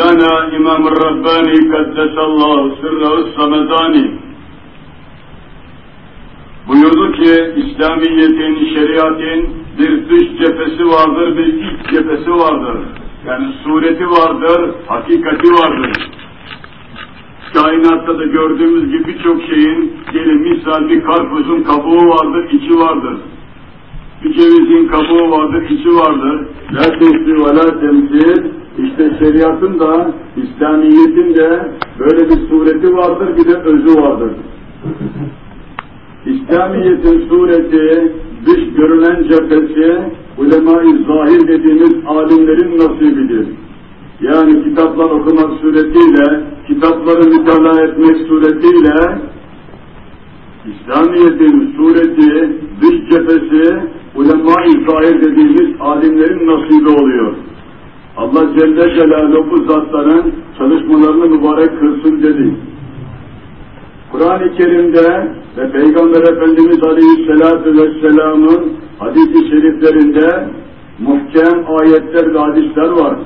Mevlana İmam Rabbani Kaddesallahu Sırrı Samedani buyurdu ki İslamiyet'in, şeriatın bir dış cephesi vardır, bir iç cephesi vardır. Yani sureti vardır, hakikati vardır. Kainatta da gördüğümüz gibi birçok şeyin, gelin misal bir karpuzun kabuğu vardır, içi vardır. Bir cevizin kabuğu vardır, içi vardır. La tesbih ve la temsil. İşte şeriatın da, İslamiyet'in de böyle bir sureti vardır, bir de özü vardır. İslamiyet'in sureti, dış görünen cephesi, ulema-i zahir dediğimiz alimlerin nasibidir. Yani kitaplar okumak suretiyle, kitapları mütalaa etmek suretiyle, İslamiyet'in sureti, dış cephesi, ulema-i zahir dediğimiz alimlerin nasibi oluyor. Allah Celle Celaluhu bu zatların çalışmalarını mübarek kılsın dedi. Kur'an-ı Kerim'de ve Peygamber Efendimiz Aleyhisselatü Vesselam'ın hadis-i şeriflerinde muhkem ayetler ve hadisler var.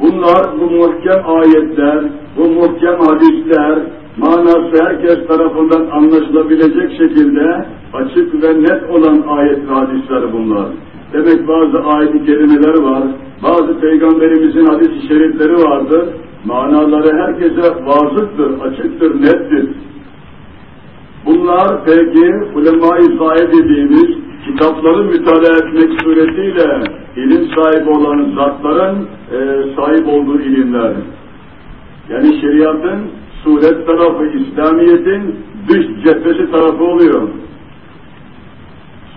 Bunlar, bu muhkem ayetler, bu muhkem hadisler, manası herkes tarafından anlaşılabilecek şekilde açık ve net olan ayet ve hadisler bunlar. Demek bazı ayet-i kerimeler var, bazı peygamberimizin hadis-i şerifleri vardır, manaları herkese vazıktır, açıktır, nettir. Bunlar peki ulema-i zahir dediğimiz kitapları mütalaa etmek suretiyle ilim sahibi olan zatların e, sahip olduğu ilimler. Yani şeriatın suret tarafı, İslamiyet'in dış cephesi tarafı oluyor.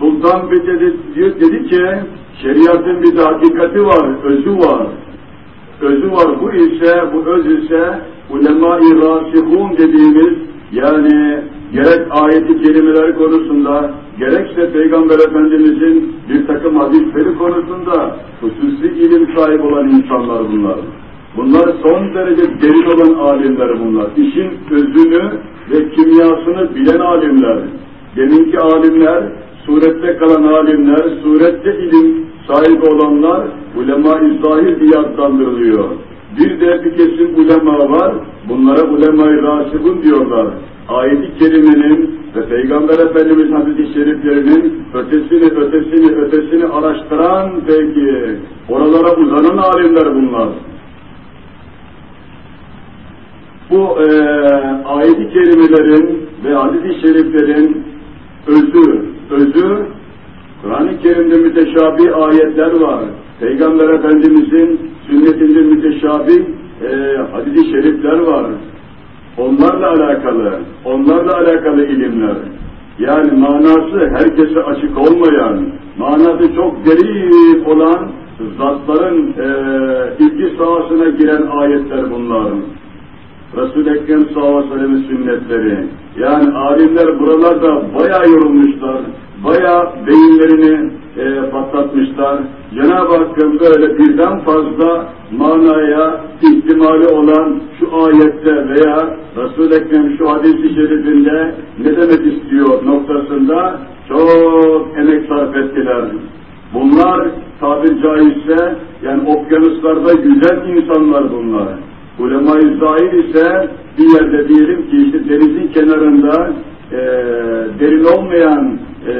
Sultan bir dedi, ki şeriatın bir de hakikati var, özü var. Özü var bu ise, bu öz ise ulema-i rasihun dediğimiz yani gerek ayeti kelimeleri konusunda, gerekse Peygamber Efendimizin bir takım hadisleri konusunda hususi ilim sahibi olan insanlar bunlar. Bunlar son derece derin olan alimler bunlar. İşin özünü ve kimyasını bilen alimler. Deminki alimler, surette kalan alimler, surette ilim sahibi olanlar ulema-i zahir diye adlandırılıyor. Bir de bir kesim ulema var, bunlara ulema-i rasibun diyorlar ayet-i kerimenin ve Peygamber Efendimiz hadis-i şeriflerinin ötesini, ötesini, ötesini araştıran peki, oralara uzanan alimler bunlar. Bu e, ayet-i kerimelerin ve hadis-i şeriflerin özü, özü Kur'an-ı Kerim'de müteşabih ayetler var. Peygamber Efendimizin sünnetinde müteşabih e, hadis-i şerifler var. Onlarla alakalı, onlarla alakalı ilimler. Yani manası herkese açık olmayan, manası çok derin olan zatların e, ilgi sahasına giren ayetler bunlar. Resul-i Ekrem sallallahu aleyhi ve sünnetleri. Yani alimler buralarda bayağı yorulmuşlar, bayağı beyinlerini e, patlatmışlar. Cenab-ı Hakk'ın böyle birden fazla manaya ihtimali olan şu ayette veya Resul-i Ekrem şu hadis-i şerifinde ne demek istiyor noktasında çok emek sarf ettiler. Bunlar tabir caizse yani okyanuslarda yüzen insanlar bunlar. Ulema-i ise bir yerde diyelim ki işte denizin kenarında e, derin olmayan e,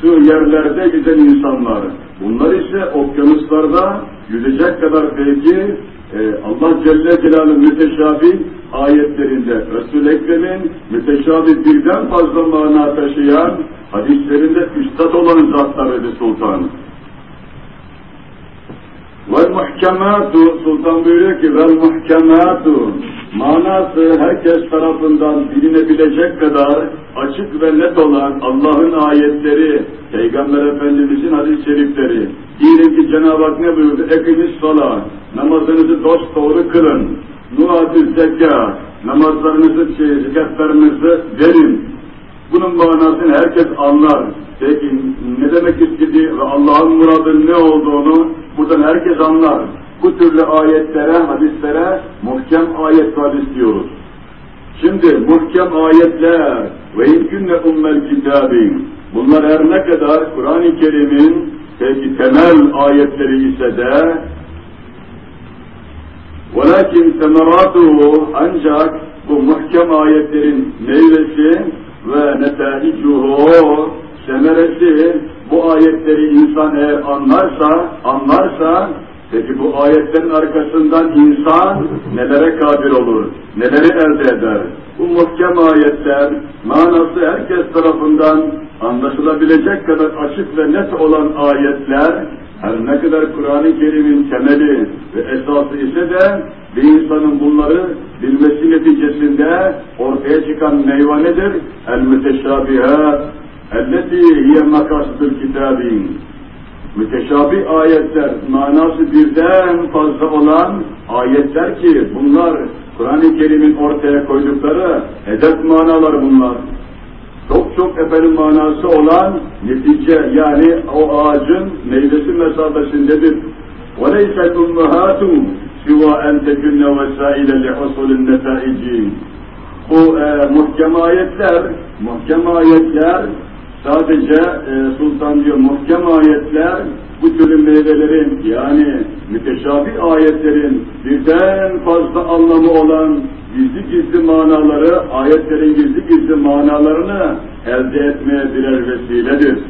su yerlerde yüzen insanlar. Bunlar ise okyanuslarda yüzecek kadar belki e, Allah Celle Celaluhu müteşabih ayetlerinde Resul-i Ekrem'in müteşabih birden fazla mana taşıyan hadislerinde üstad olan zatlar sultan. Vel muhkematu sultan buyuruyor ki vel muhkematu manası herkes tarafından bilinebilecek kadar açık ve net olan Allah'ın ayetleri, Peygamber Efendimizin hadis-i şerifleri. Diyelim ki Cenab-ı Hak ne buyurdu? Ekimiz sala, namazınızı dost doğru kılın. Nuatü zeka, namazlarınızı, şey, zekatlarınızı verin. Bunun manasını herkes anlar. Peki ne demek istediği ve Allah'ın muradı ne olduğunu buradan herkes anlar. Bu türlü ayetlere, hadislere muhkem ayet hadis diyoruz. Şimdi muhkem ayetler ve inkünne ummel kitabin bunlar her ne kadar Kur'an-ı Kerim'in peki temel ayetleri ise de Velakin semeratuhu ancak bu muhkem ayetlerin meyvesi ve netaicuhu semeresi bu ayetleri insan eğer anlarsa, anlarsa Peki bu ayetlerin arkasından insan nelere kadir olur, neleri elde eder? Bu muhkem ayetler, manası herkes tarafından anlaşılabilecek kadar açık ve net olan ayetler, her ne kadar Kur'an-ı Kerim'in temeli ve esası ise de bir insanın bunları bilmesi neticesinde ortaya çıkan meyve nedir? El-müteşabihat, elleti hiye makasıdır kitabin müteşabih ayetler, manası birden fazla olan ayetler ki bunlar Kur'an-ı Kerim'in ortaya koydukları hedef manalar bunlar. Çok çok efendim manası olan netice yani o ağacın meyvesi mesabesindedir. وَلَيْسَ الْاُمَّهَاتُ سِوَا اَنْ تَكُنَّ وَسَائِلَ لِحُصُلِ النَّتَائِجِ Bu e, muhkem ayetler, muhkem ayetler Sadece e, Sultan diyor muhkem ayetler bu türlü meyvelerin yani müteşabih ayetlerin birden fazla anlamı olan gizli gizli manaları, ayetlerin gizli gizli manalarını elde etmeye birer vesiledir.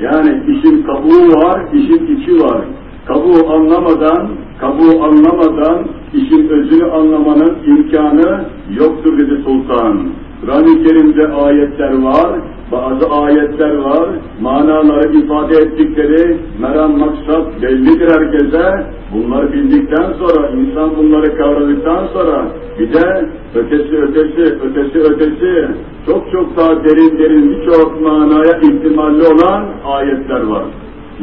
Yani işin kabuğu var, işin içi var. Kabuğu anlamadan, kabuğu anlamadan işin özünü anlamanın imkanı yoktur dedi sultan. Kur'an-ı Kerim'de ayetler var, bazı ayetler var, manaları ifade ettikleri meram maksat bellidir herkese. Bunları bildikten sonra, insan bunları kavradıktan sonra bir de ötesi ötesi, ötesi ötesi, çok çok daha derin derin birçok manaya ihtimalli olan ayetler var.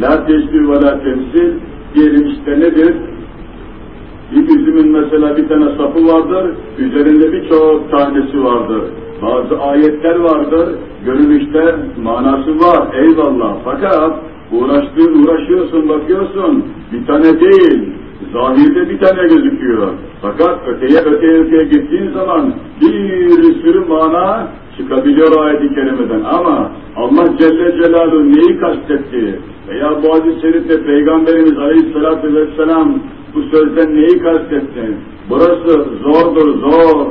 La teşbih ve la temsil, diyelim işte nedir? Bir üzümün mesela bir tane sapı vardır, üzerinde birçok tanesi vardır. Bazı ayetler vardır, görünüşte manası var, eyvallah. Fakat uğraştığın, uğraşıyorsun, bakıyorsun, bir tane değil, zahirde bir tane gözüküyor. Fakat öteye öteye öteye gittiğin zaman bir sürü mana çıkabiliyor ayet-i kerimeden. Ama Allah Celle Celaluhu neyi kastetti? Veya bu hadis-i şerifte Peygamberimiz Aleyhisselatü Vesselam bu sözden neyi kastetti? Burası zordur, zor.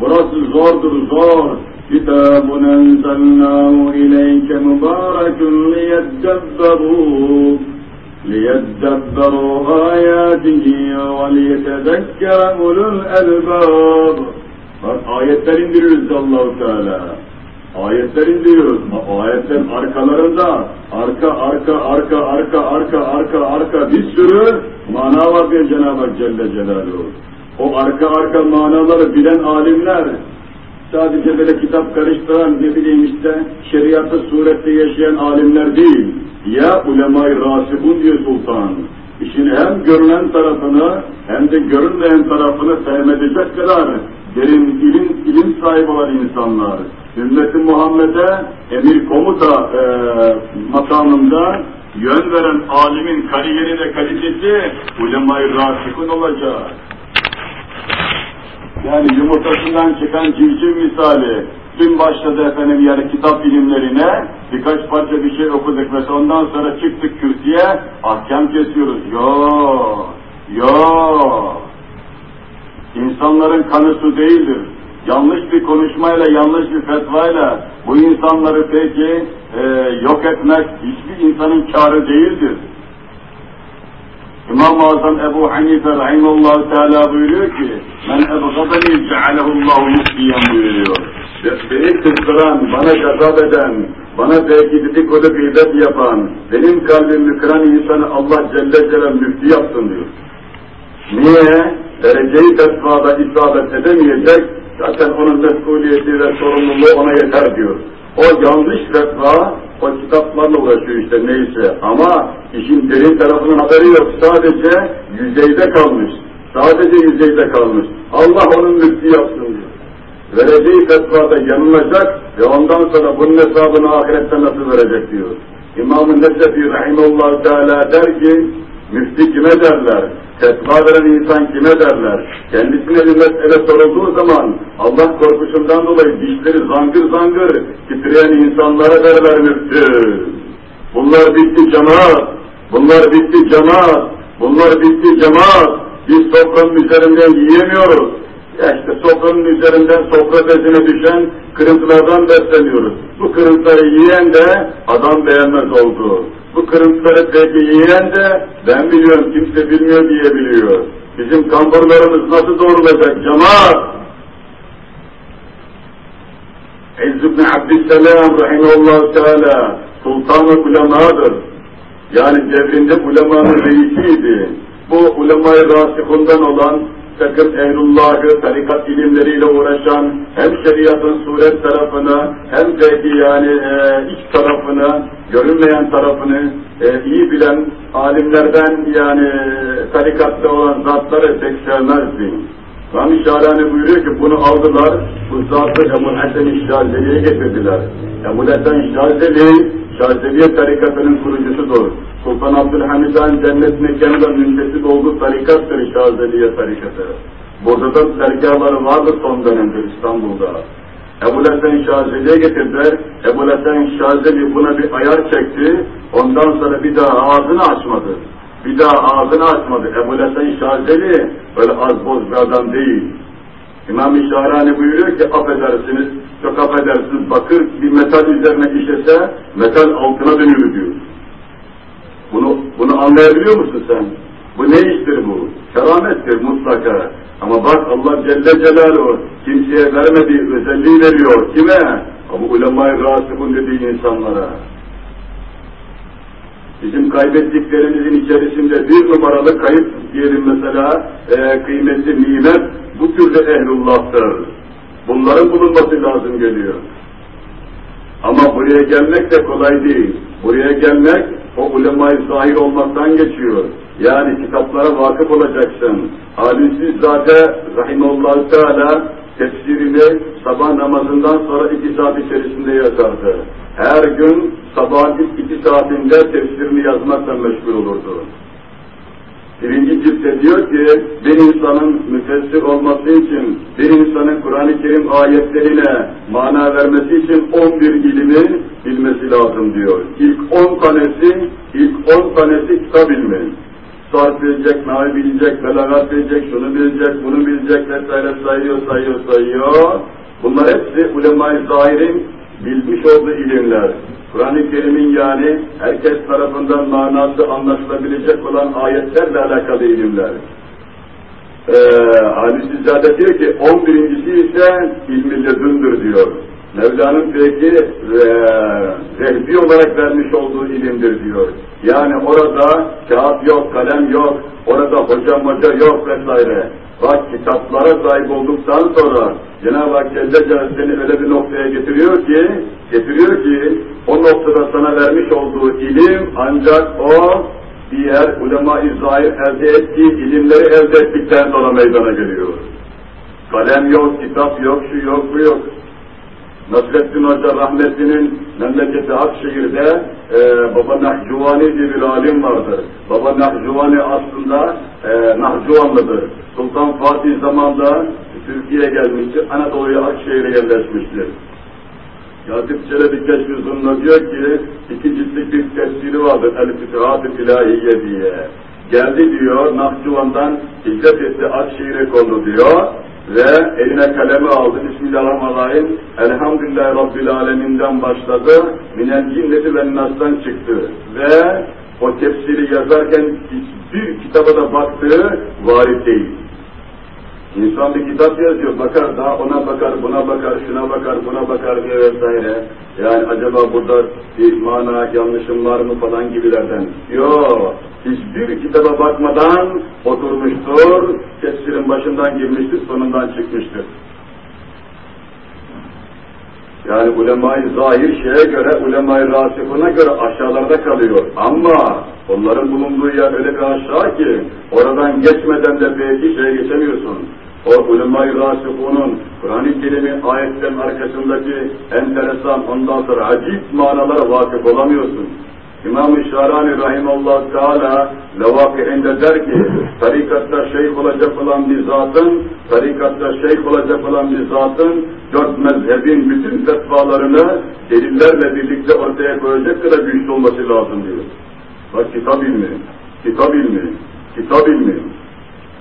Burası zordur, zor. كتاب أنزلناه إليك مبارك ليدبروا ليدبروا آياته وليتذكر أولو الألباب Bak ayetler indiriyoruz Allah Teala. Ayetler indiriyoruz. O ayetlerin arkalarında arka arka arka arka arka arka arka bir sürü mana var diye Cenab-ı Hak Celle Celaluhu. O arka arka manaları bilen alimler sadece böyle kitap karıştıran ne bileyim işte şeriatı surette yaşayan alimler değil. Ya ulema-i rasibun diyor sultan. İşin hem görünen tarafını hem de görünmeyen tarafını fehmedecek kadar derin ilim, ilim sahibi olan insanlar. Ümmeti Muhammed'e emir komuta e, makamında yön veren alimin kariyeri ve kalitesi ulema-i rasikun olacak. Yani yumurtasından çıkan civciv misali. Dün başladı efendim yani kitap bilimlerine birkaç parça bir şey okuduk mesela ondan sonra çıktık kürsüye ahkam kesiyoruz. Yo, yo. İnsanların kanı su değildir. Yanlış bir konuşmayla, yanlış bir fetvayla bu insanları peki e, yok etmek hiçbir insanın karı değildir. İmam-ı Azam Ebu Hanife Rahimullahu Teala buyuruyor ki men ebgadani cealehullahu muftiyen buyuruyor. Beni kızdıran, bana gazap eden, bana belki dedikodu gıybet yapan, benim kalbimi kıran insanı Allah Celle Celal müfti yapsın diyor. Niye? Dereceyi fetvada isabet edemeyecek, zaten onun mesuliyeti ve sorumluluğu ona yeter diyor. O yanlış fetva, o kitaplarla uğraşıyor işte neyse ama işin derin tarafının haberi yok. Sadece yüzeyde kalmış. Sadece yüzeyde kalmış. Allah onun müftü yapsın diyor. Vereceği fetvada yanılacak ve ondan sonra bunun hesabını ahirette nasıl verecek diyor. İmam-ı Nesefi Rahimullah Teala der ki, müfti kime derler? Fetva veren insan kime derler? Kendisine bir mesele sorulduğu zaman Allah korkusundan dolayı dişleri zangır zangır titreyen insanlara derler müftü. Bunlar bitti cemaat, bunlar bitti cemaat, bunlar bitti cemaat. Biz sofranın üzerinden yiyemiyoruz. Ya işte sofranın üzerinden sofra bezine düşen kırıntılardan besleniyoruz. Bu kırıntıları yiyen de adam beğenmez oldu. Bu kırıntıları peki yiyen de ben biliyorum kimse bilmiyor diyebiliyor. Bizim kamburlarımız nasıl doğrulacak cemaat? İzz ibn Abdüsselam rahimahullah teala sultan-ı ulemadır. Yani devrinde ulemanın reisiydi. Bu ulema-i rasikundan olan takım ehlullahı, tarikat ilimleriyle uğraşan hem şeriatın suret tarafını hem de yani e, iç tarafını, görünmeyen tarafını e, iyi bilen alimlerden yani tarikatta olan zatları pek sevmezdi. Rami Şahrani buyuruyor ki bunu aldılar, bu zatı Ebu Hasan-ı Şazeli'ye getirdiler. Ebu Hasan Şazeli, Şazeliye tarikatının kurucusudur. Sultan Abdülhamid Han cennet mekanında müntesip olduğu tarikattır Şazeliye tarikatı. Burada da dergahları vardı son dönemde İstanbul'da. Ebu Hasan Şazeli'ye getirdiler. Ebu Hasan Şazeli buna bir ayar çekti. Ondan sonra bir daha ağzını açmadı. Bir daha ağzını açmadı. Ebu Hasan Şazeli böyle az boz bir adam değil. İmam-ı Şahrani buyuruyor ki affedersiniz, çok affedersiniz bakır bir metal üzerine işese metal altına dönür diyor. Bunu, bunu anlayabiliyor musun sen? Bu ne iştir bu? Keramettir mutlaka. Ama bak Allah Celle Celaluhu kimseye vermediği özelliği veriyor. Kime? Ama ulema-i rasibun dediği insanlara. Bizim kaybettiklerimizin içerisinde bir numaralı kayıp diyelim mesela e, kıymetli nimet bu türlü ehlullah'tır. Bunların bulunması lazım geliyor. Ama buraya gelmek de kolay değil. Buraya gelmek o ulemayı zahir olmaktan geçiyor. Yani kitaplara vakıf olacaksın. Halisiz zade rahimallahu teala tefsirini sabah namazından sonra iki saat içerisinde yazardı. Her gün sabah ilk iki saatinde tefsirini yazmakla meşgul olurdu. Birinci ciltte diyor ki, bir insanın müfessir olması için, bir insanın Kur'an-ı Kerim ayetlerine mana vermesi için 11 ilimi bilmesi lazım diyor. İlk 10 tanesi, ilk 10 tanesi kitap ilmi. Sarf bilecek, nahi bilecek, belagat bilecek, şunu bilecek, bunu bilecek vesaire sayıyor, sayıyor, sayıyor. Bunlar hepsi ulema-i zahirin bilmiş olduğu ilimler. Kur'an-ı Kerim'in yani herkes tarafından manası anlaşılabilecek olan ayetlerle alakalı ilimler. Ee, Halis Zade diyor ki 11.si ise ilmi ledündür diyor. Mevla'nın peki e, rehbi olarak vermiş olduğu ilimdir diyor. Yani orada kağıt yok, kalem yok, orada hoca moca yok vesaire. Bak kitaplara sahip olduktan sonra Cenab-ı Hak Celle seni öyle bir noktaya getiriyor ki, getiriyor ki o noktada sana vermiş olduğu ilim ancak o diğer ulema-i zahir elde ettiği ilimleri elde ettikten sonra meydana geliyor. Kalem yok, kitap yok, şu yok, bu yok. Nasrettin Hoca rahmetinin memleketi Akşehir'de e, Baba Nahcuvani diye bir alim vardır. Baba Nahcuvani aslında e, Nahcuvanlıdır. Sultan Fatih zamanında Türkiye'ye gelmiştir. Anadolu'ya Akşehir'e yerleşmiştir. Katip Çelebi Keşfizun'da diyor ki iki ciltlik bir tefsiri vardır El-Fütuhat-ı İlahiye diye. Geldi diyor Nahçıvan'dan hicret etti Akşehir'e kondu diyor ve eline kalemi aldı. Bismillahirrahmanirrahim. Elhamdülillahi Rabbil Alemin'den başladı. Minel cinneti ve nas'tan çıktı. Ve o tefsiri yazarken hiçbir kitaba da baktığı varit değil. İnsan bir kitap yazıyor, bakar, daha ona bakar, buna bakar, şuna bakar, buna bakar diye vesaire. Yani acaba burada bir mana yanlışım var mı falan gibilerden. Yok, hiçbir kitaba bakmadan oturmuştur, tefsirin başından girmiştir, sonundan çıkmıştır. Yani ulema-i zahir şeye göre, ulema-i rasifuna göre aşağılarda kalıyor. Ama onların bulunduğu yer öyle bir aşağı ki, oradan geçmeden de belki şeye geçemiyorsun. O ulema-i rasifunun Kur'an-ı Kerim'in ayetlerin arkasındaki enteresan, ondan sonra acip manalara vakıf olamıyorsun. İmam-ı Şarani Rahimallah Teala levakihinde der ki, tarikatta şeyh olacak olan bir zatın, tarikatta şeyh olacak olan bir zatın, dört mezhebin bütün fetvalarını delillerle birlikte ortaya koyacak kadar güçlü olması lazım diyor. Bak kitap ilmi, kitap ilmi, kitap ilmi.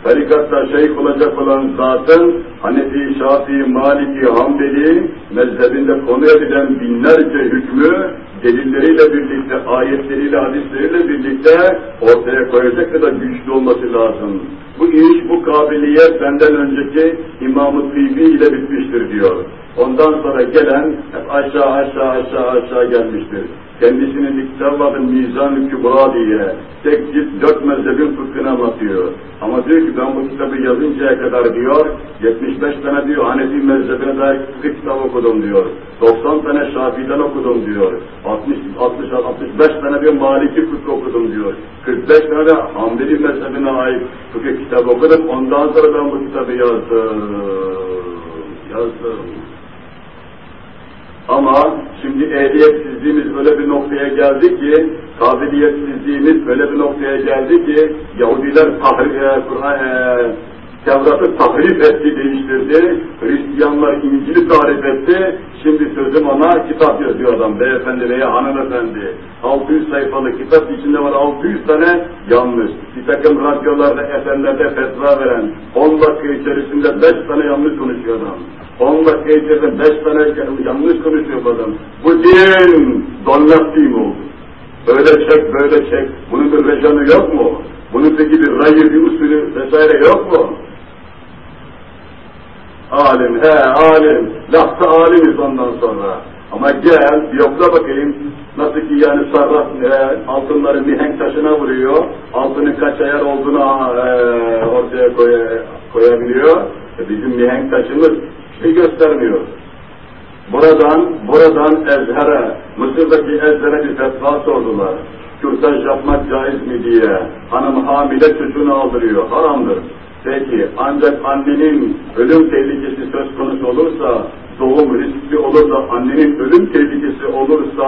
Tarikatta şeyh olacak olan zatın Hanefi, Şafii, Maliki, Hanbeli mezhebinde konu edilen binlerce hükmü delilleriyle birlikte, ayetleriyle, hadisleriyle birlikte ortaya koyacak kadar güçlü olması lazım. Bu iş, bu kabiliyet benden önceki İmam-ı ile bitmiştir diyor. Ondan sonra gelen hep aşağı aşağı aşağı aşağı gelmiştir. Kendisinin vardı Mizan-ı Kübra diye. Tek cilt dört mezhebin fıkhını anlatıyor. Ama diyor ki ben bu kitabı yazıncaya kadar diyor, 75 tane diyor Hanefi mezhebine dair fıkıh kitap okudum diyor. 90 tane Şafii'den okudum diyor. 60, 60, 65 tane bir Maliki fıkıh okudum diyor. 45 tane Hanbeli mezhebine ait fıkıh kitap okudum. Ondan sonra ben bu kitabı yazdım. Yazdım. Ama şimdi ehliyetsizliğimiz öyle bir noktaya geldi ki, kabiliyetsizliğimiz öyle bir noktaya geldi ki, Yahudiler tahri, e, e, Tevrat'ı tahrif etti, değiştirdi. Hristiyanlar İncil'i tahrif etti. Şimdi sözüm ona kitap yazıyor adam, beyefendi veya hanımefendi. 600 sayfalık kitap içinde var 600 tane yanlış. Bir takım radyolarda, efendilerde fetva veren 10 dakika içerisinde 5 tane yanlış konuşuyor adam. 10 dakika içerisinde 5 tane yanlış konuşuyor adam. Bu din donlat din oldu. Böyle çek, böyle çek. Bunun bir rejanı yok mu? Bunun peki bir rayı, bir usulü vesaire yok mu? Alim, he alim. Lafta alimiz ondan sonra. Ama gel bir yokla bakayım. Nasıl ki yani sarraf e, altınları mihenk taşına vuruyor. Altının kaç ayar olduğunu e, ortaya koy, koyabiliyor. E, bizim mihenk taşımız şey göstermiyor. Buradan, buradan Ezher'e, Mısır'daki Ezher'e bir fetva sordular. Kürtaj yapmak caiz mi diye. Hanım hamile çocuğunu aldırıyor, haramdır. Peki ancak annenin ölüm tehlikesi söz konusu olursa, doğum riski olur da annenin ölüm tehlikesi olursa,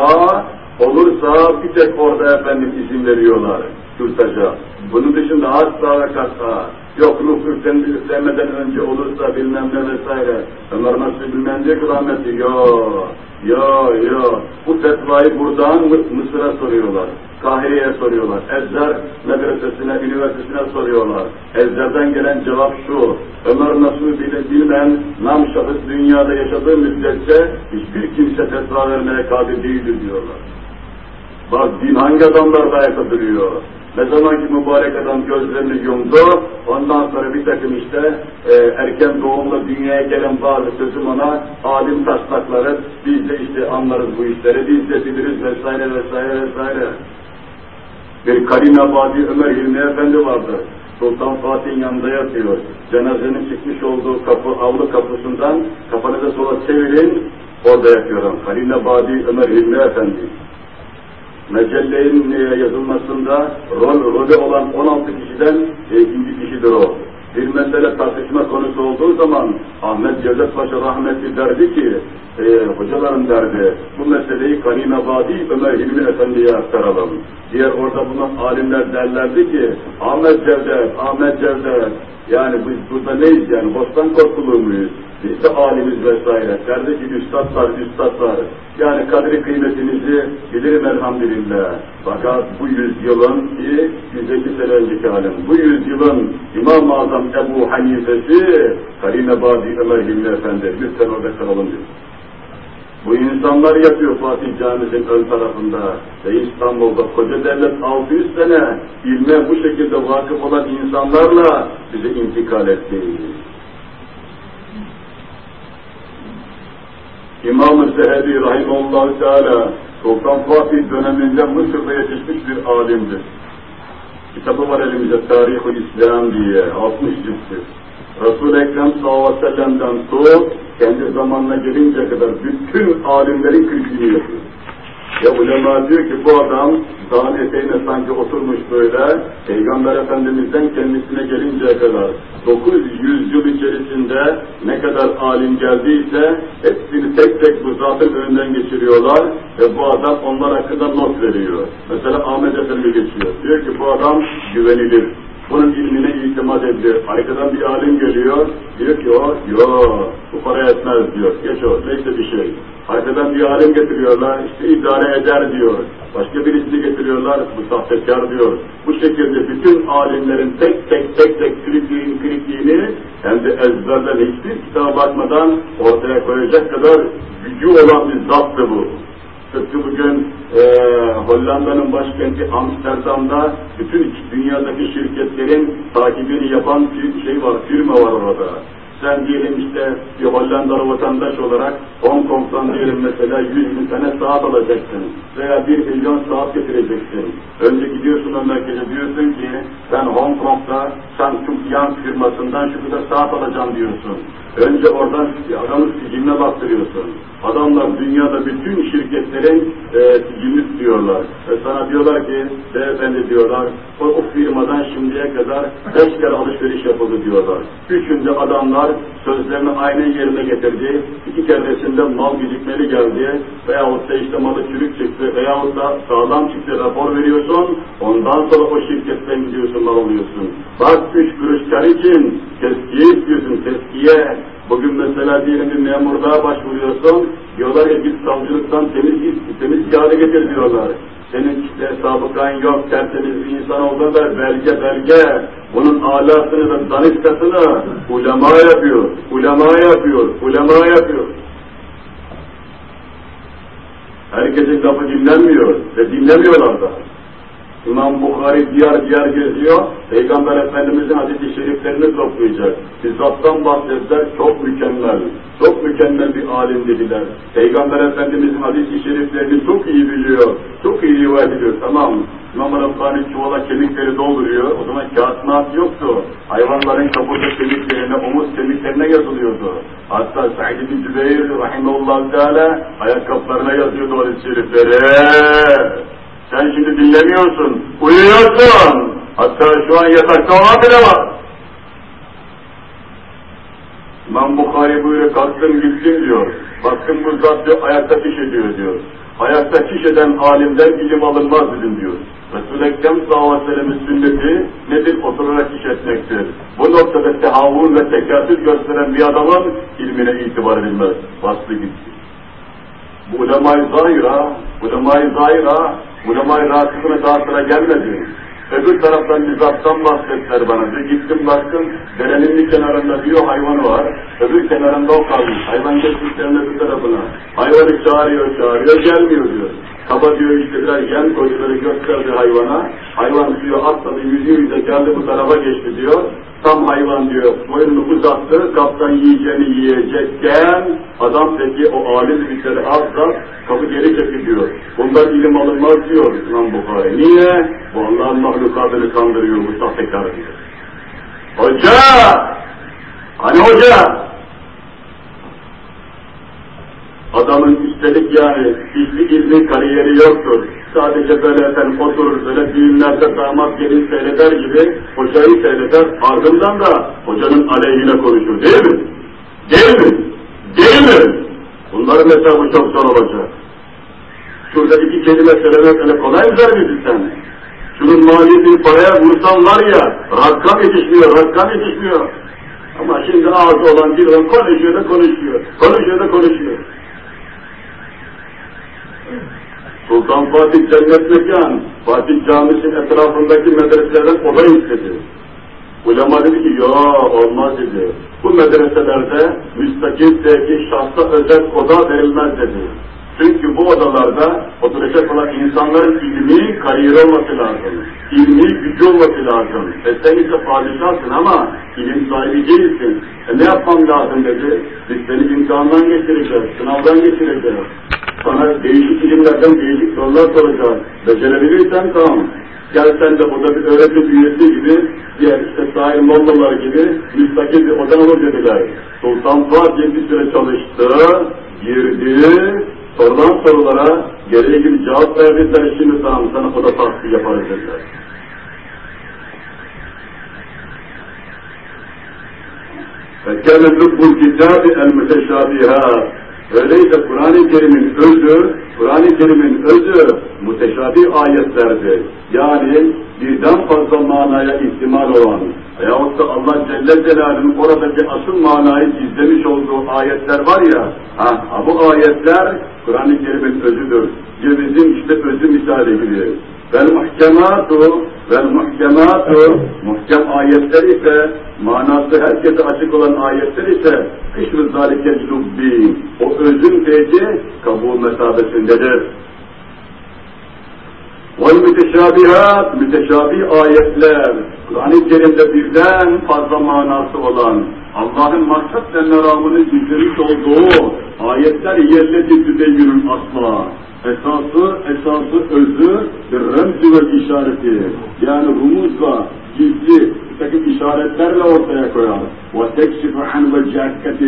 olursa bir tek orada efendim izin veriyorlar kürtaja. Bunun dışında asla ve kasa yokluk üflenmeden önce olursa bilmem ne vesaire. Ömer nasıl bilmem diye ki rahmetli, yo, yo. Bu fetvayı buradan Mısır'a soruyorlar. Kahire'ye soruyorlar. Ezzer medresesine, üniversitesine soruyorlar. Ezzer'den gelen cevap şu. Ömer nasıl bile bilmeyen nam şahıs dünyada yaşadığı müddetçe hiçbir kimse fetva vermeye kadir değildir diyorlar. Bak din hangi adamlarda ayakta duruyor? Ne zaman ki mübarek adam gözlerini yumdu, ondan sonra bir takım işte e, erken doğumla dünyaya gelen bazı sözüm ona alim taslakları, biz de işte anlarız bu işleri, biz de biliriz vesaire vesaire vesaire. Bir Karin Badi Ömer Hilmi Efendi vardı. Sultan Fatih'in yanında yatıyor. Cenazenin çıkmış olduğu kapı, avlu kapısından kafanızı sola çevirin, orada yatıyorum. Karin Badi Ömer Hilmi Efendi mecellenin e, yazılmasında rol, rolü olan 16 kişiden e, ikinci kişidir o. Bir mesele tartışma konusu olduğu zaman Ahmet Cevdet Paşa rahmetli derdi ki, e, hocaların derdi, bu meseleyi Karime Vadi Ömer Hilmi Efendi'ye aktaralım. Diğer orada bulunan alimler derlerdi ki, Ahmet Cevdet, Ahmet Cevdet, yani biz burada neyiz yani, bostan korkuluğu muyuz? Biz de alimiz vesaire. Derdi ki üstadlar, üstadlar. Yani kadri kıymetinizi bilirim elhamdülillah. Fakat bu yüzyılın ki 102 sene önceki halim. Bu yüzyılın İmam-ı Azam Ebu Hanife'si Karine Badi Ömer Hilmi Efendi. Lütfen orada kalalım diyor. Bu insanlar yapıyor Fatih Camisi'nin ön tarafında ve İstanbul'da koca devlet 600 sene ilme bu şekilde vakıf olan insanlarla bize intikal etti. İmam-ı Zehebi Rahimullah Teala Sultan Fatih döneminde Mısır'da yetişmiş bir alimdir. Kitabı var elimizde Tarih-i İslam diye 60 cilttir. Resul-i Ekrem sallallahu aleyhi ve sellem'den tut, kendi zamanına gelince kadar bütün alimlerin kritiğini yapıyor. Ya ulema diyor ki bu adam dağın eteğine sanki oturmuş böyle, Peygamber Efendimiz'den kendisine gelinceye kadar 900 yıl içerisinde ne kadar alim geldiyse hepsini tek tek bu zatın önünden geçiriyorlar ve bu adam onlar hakkında not veriyor. Mesela Ahmet Efendi geçiyor. Diyor ki bu adam güvenilir. Bunun ilmine itimat alimdir. Arkadan bir alim geliyor, diyor ki o, yo bu para etmez diyor. Geç o, neyse bir şey. Arkadan bir alim getiriyorlar, işte idare eder diyor. Başka birisini getiriyorlar, bu sahtekar diyor. Bu şekilde bütün alimlerin tek tek tek tek kritiğini, kritiğini hem de ezberden hiçbir kitaba bakmadan ortaya koyacak kadar gücü olan bir zattı bu. Tıpkı bugün e, Hollanda'nın başkenti Amsterdam'da bütün dünyadaki şirketlerin takibini yapan bir şey var, firma var orada. Sen diyelim işte bir Hollandalı vatandaş olarak Hong Kong'dan diyelim mesela 100 bin tane saat alacaksın veya 1 milyon saat getireceksin. Önce gidiyorsun o merkeze diyorsun ki ben Hong Kong'da Samsung Yang firmasından şu kadar saat alacağım diyorsun. Önce oradan adamın siciline baktırıyorsun. Adamlar dünyada bütün şirketlerin e, sicilini tutuyorlar. Ve sana diyorlar ki, beyefendi diyorlar, o, o firmadan şimdiye kadar beş kere alışveriş yapıldı diyorlar. Üçünde adamlar sözlerini aynen yerine getirdi. İki keresinde mal gecikmeli geldi. Veyahut da işte malı çürük çıktı. Veyahut da sağlam çıktı rapor veriyorsun. Ondan sonra o şirketten gidiyorsun mal alıyorsun. Bak üç kuruş için teskiye istiyorsun teskiye. Bugün mesela diyelim bir memurluğa başvuruyorsun, diyorlar ya git savcılıktan temiz, temiz kağıdı getir diyorlar. Senin işte sabıkan yok, tertemiz bir insan olduğunda da belge belge, bunun alasını ve daniskasını ulema yapıyor, ulema yapıyor, ulema yapıyor. Herkesin lafı dinlenmiyor ve dinlemiyorlar da. İmam Bukhari diyar diyar geziyor, Peygamber Efendimizin hadis-i şeriflerini toplayacak. Bizzattan bahsettiler, çok mükemmel, çok mükemmel bir alim dediler. Peygamber Efendimizin hadis-i şeriflerini çok iyi biliyor, çok iyi rivayet ediyor, tamam İmam Rabbani çuvala kemikleri dolduruyor, o zaman kağıt yoktu. Hayvanların kaburga kemiklerine, omuz kemiklerine yazılıyordu. Hatta Sa'id bin Cübeyr, rahimahullah teala, ayakkabılarına yazıyordu hadis-i şerifleri. Sen şimdi dinlemiyorsun, uyuyorsun. Hatta şu an yatakta olan bile var. İmam Bukhari buyuruyor, kalktım gittim diyor. Baktım bu zat diyor, ayakta piş ediyor diyor. Ayakta piş eden alimden ilim alınmaz dedim diyor. Resul-i Ekrem sallallahu sünneti nedir? Oturarak iş etmektir. Bu noktada tehavvur ve tekatül gösteren bir adamın ilmine itibar edilmez. Bastı gitti. Bu ulema-i zahira, ulema-i zahira ulema-i rahatsızına daha sıra gelmedi. Öbür taraftan nizaptan bahsettiler bana. Diyor, gittim baktım, derenin bir kenarında diyor hayvan var. Öbür kenarında o kalmış. Hayvan geçmişlerin öbür tarafına. Hayvanı çağırıyor, çağırıyor, gelmiyor diyor. Kaba diyor işte biraz yem koyuları gösterdi hayvana. Hayvan diyor atladı, yüzüğüyle geldi bu tarafa geçti diyor. Tam hayvan diyor, boynunu uzattı, kaptan yiyeceğini yiyecekken, adam peki o alim bir da kapı geri çekiliyor. Bundan ilim alınmaz diyor İmam Bukhari. Niye? Bu Allah'ın mahlukatını kandırıyor bu sahtekar diyor. Hoca! Hani hoca? Adamın üstelik yani hiçbir ilmi kariyeri yoktur. Sadece böyle efendim oturur böyle düğünlerde damat gelin seyreder gibi hocayı seyreder. Ardından da hocanın aleyhine konuşur değil mi? Değil mi? Değil mi? Bunların hesabı çok zor olacak. Şurada iki kelime söylemek öyle kolay mı zannediyorsun sen? Şunun maliyetini paraya vursan var ya, rakam yetişmiyor, rakam yetişmiyor. Ama şimdi ağzı olan bir adam konuşuyor da konuşuyor, konuşuyor da konuşuyor. Sultan Fatih cennet mekan, Fatih Camisi'nin etrafındaki medreselerden oda istedi. Ulema dedi ki, ya olmaz dedi. Bu medreselerde müstakil sevgi şahsa özel oda verilmez dedi. Çünkü bu odalarda oturacak olan insanların ilmi kariyer olması lazım. İlmi gücü olması lazım. E sen ise padişahsın ama ilim sahibi değilsin. E ne yapmam lazım dedi. Biz seni imtihandan geçireceğiz, sınavdan geçireceğiz. Sana değişik ilimlerden değişik sorular soracağız. Becerebilirsen tamam. Gel sen de burada bir öğretim üyesi gibi, diğer işte sahil mollalar gibi müstakil bir odan olur dediler. Sultan Fatih bir süre çalıştı, girdi, sorulan sorulara gereği gibi cevap verdiler, şimdi tamam sana oda tahsil yaparız dediler. فكان لب الكتاب المتشابهات Öyleyse Kur'an-ı Kerim'in özü, Kur'an-ı Kerim'in özü muteşabih ayetlerdir. Yani birden fazla manaya ihtimal olan veyahut Yahut da Allah Celle Celaluhu'nun oradaki asıl manayı gizlemiş olduğu ayetler var ya, ha, bu ayetler Kur'an-ı Kerim'in özüdür. Cevizin işte özü misali gibi. Vel muhkematu, vel muhkematu, muhkem ayetler ise, manası herkese açık olan ayetler ise, kışrı zalike lubbi, o özün peki kabul mesabesindedir. Vel müteşabihat, müteşabih ayetler, Kur'an-ı Kerim'de birden fazla manası olan, Allah'ın maksat ve meramını gizlemiş olduğu ayetler yerle düzeyyünün asla Esası, esası, özü bir remzi ve işareti. Yani rumuzla, gizli, bir takım işaretlerle ortaya koyar. وَتَكْشِفُ عَنْ وَجَّهْكَةِ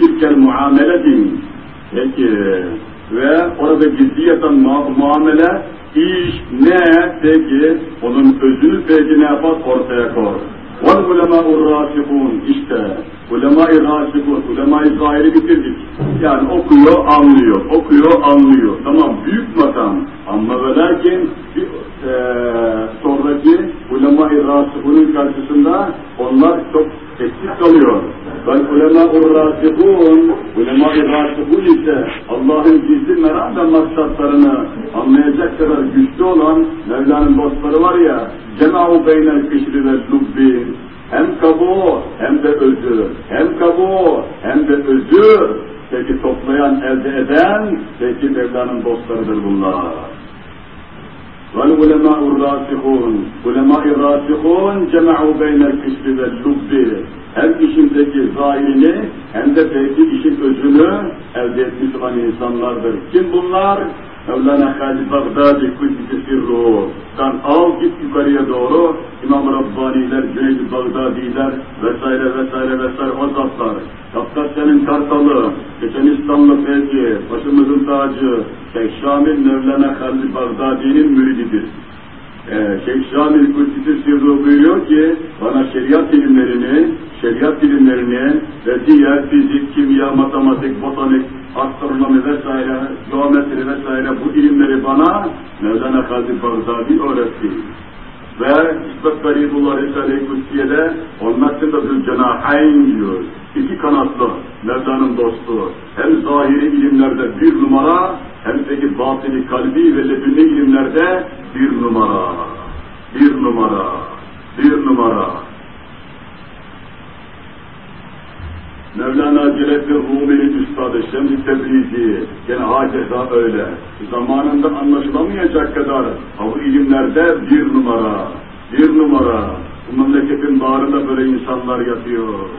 تِلْكَ الْمُعَامَلَةِ Peki, ve orada gizli yatan mu muamele, iş, ne, peki, onun özünü peki ne yapar ortaya koyar. Vel ulemâ'u râsibûn. İşte ulemâ-i râsibûn. Ulemâ-i zahiri bitirdik. Yani okuyor, anlıyor. Okuyor, anlıyor. Tamam büyük makam. Ama ve lakin bir, e, sonraki ulema-i râsibûnun karşısında onlar çok eksik kalıyor. Vel ulemâ-u râsibûn. Ulema-i râsibûn ise Allah'ın gizli meram ve maksatlarını beynel kişri ve lubbi. Hem işindeki zahirini hem de peki işin özünü elde etmiş olan insanlardır. Kim bunlar? Mevlana Halid Bagdadi Kuddisi Sirruhu. Sen al git yukarıya doğru İmam Rabbaniler, Cüneyd-i Bagdadiler vesaire vesaire vesaire o zatlar. Kafkasya'nın Kartalı, Çeçenistanlı Fethi, başımızın tacı, Şeyh Şamil Mevlana Halid Bagdadi'nin mürididir. Ee, Şeyh Şamil Kuddisi Sirruhu buyuruyor ki bana şeriat ilimlerini, şeriat ilimlerini ve diğer fizik, kimya, matematik, botanik, astronomi vesaire, geometri vesaire bu ilimleri bana Mevlana Hazim Bagdadi öğretti. Ve İsmet Garibullah Risale-i Kutsiye'de onun hakkında Zülcenahayn diyor. İki kanatlı Mevla'nın dostu. Hem zahiri ilimlerde bir numara, hem peki batini kalbi ve ledünni ilimlerde bir numara. Bir numara. Bir numara. Mevlana Celaleddin Rumi'nin üstadı Şems-i Tebrizi, gene hakeza öyle. Zamanında anlaşılamayacak kadar bu ilimlerde bir numara, bir numara. Bu memleketin bağrında böyle insanlar yatıyor.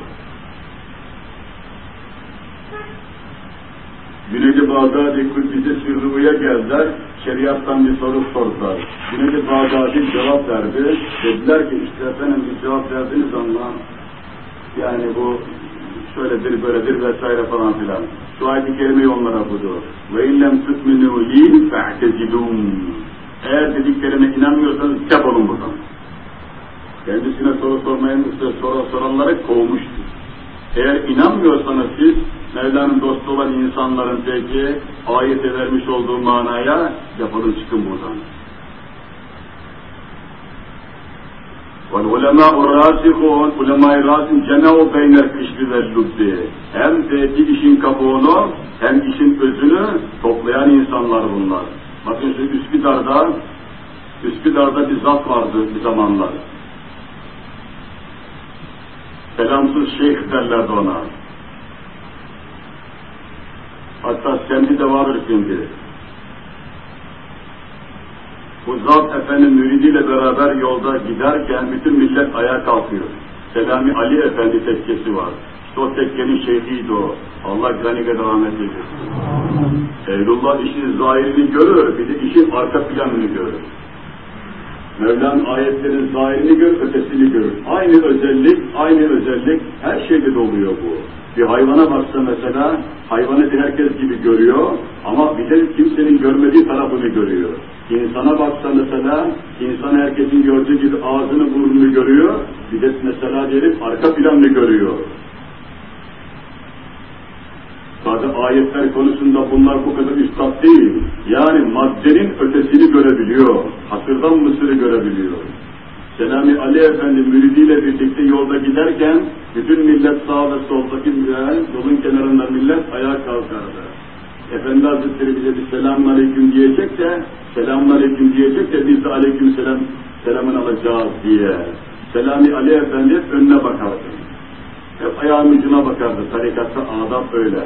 Güneyli Bağdadi Kuddisi Sürru'ya geldiler, şeriattan bir soru sordular. Güneyli Bağdadi cevap verdi, dediler ki işte efendim bir cevap verdiniz ama yani bu şöyledir böyledir vesaire falan filan. Şu ayet-i kerimeyi onlara okudu. Ve illem tutminu li fe'tezilun. Eğer dediklerime inanmıyorsanız defolun buradan. Kendisine soru sormayın, soru soranları kovmuştur. Eğer inanmıyorsanız siz Mevla'nın dostu olan insanların peki ayete vermiş olduğu manaya defolun çıkın buradan. وَالْعُلَمَاءُ الرَّاسِخُونَ Ulema-i rasim cenâ-u beynel kışri ve lübbi. Hem peki işin kabuğunu hem işin özünü toplayan insanlar bunlar. Bakın şu Üsküdar'da Üsküdar'da bir zat vardı bir zamanlar. Selamsız şeyh derlerdi ona. Hatta semti de vardır şimdi. Bu zat efendim müridiyle beraber yolda giderken bütün millet ayağa kalkıyor. Selami Ali Efendi tekkesi var. İşte o tekkenin şeyhiydi o. Allah gani kadar rahmet eylesin. Eylullah işin zahirini görür, bir de işin arka planını görür. Mevlam ayetlerin zahirini görür, ötesini görür. Aynı özellik, aynı özellik her şeyde doluyor bu. Bir hayvana baksa mesela, hayvanı herkes gibi görüyor ama bir de kimsenin görmediği tarafını görüyor. İnsana baksa mesela, insan herkesin gördüğü gibi ağzını burnunu görüyor, bir de mesela diyelim arka planını görüyor. Sadece ayetler konusunda bunlar bu kadar üstad değil. Yani maddenin ötesini görebiliyor. Hasırdan mısırı görebiliyor. Selami Ali Efendi müridiyle birlikte yolda giderken bütün millet sağ ve soldaki yolun kenarında millet ayağa kalkardı. Efendi Hazretleri bize bir selamun aleyküm diyecek de selamun aleyküm diyecek de biz de aleyküm selam selamın alacağız diye. Selami Ali Efendi önüne bakardı. Hep ayağının ucuna bakardı. Tarikatta adab öyle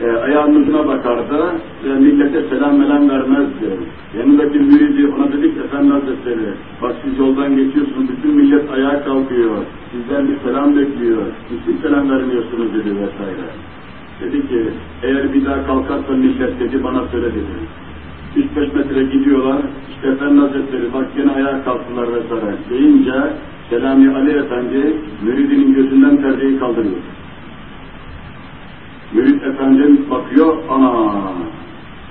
e, ayağının ucuna bakardı, e, millete selam melam vermezdi. Yanındaki müridi ona dedik Efendi Hazretleri, bak siz yoldan geçiyorsunuz, bütün millet ayağa kalkıyor, sizden bir selam bekliyor, siz selam vermiyorsunuz dedi vesaire. Dedi ki, eğer bir daha kalkarsa millet dedi, bana söyle dedi. 3-5 metre gidiyorlar, işte Efendi Hazretleri bak yine ayağa kalktılar vesaire deyince, Selami Ali Efendi müridinin gözünden perdeyi kaldırıyor. Mürit efendim bakıyor, ana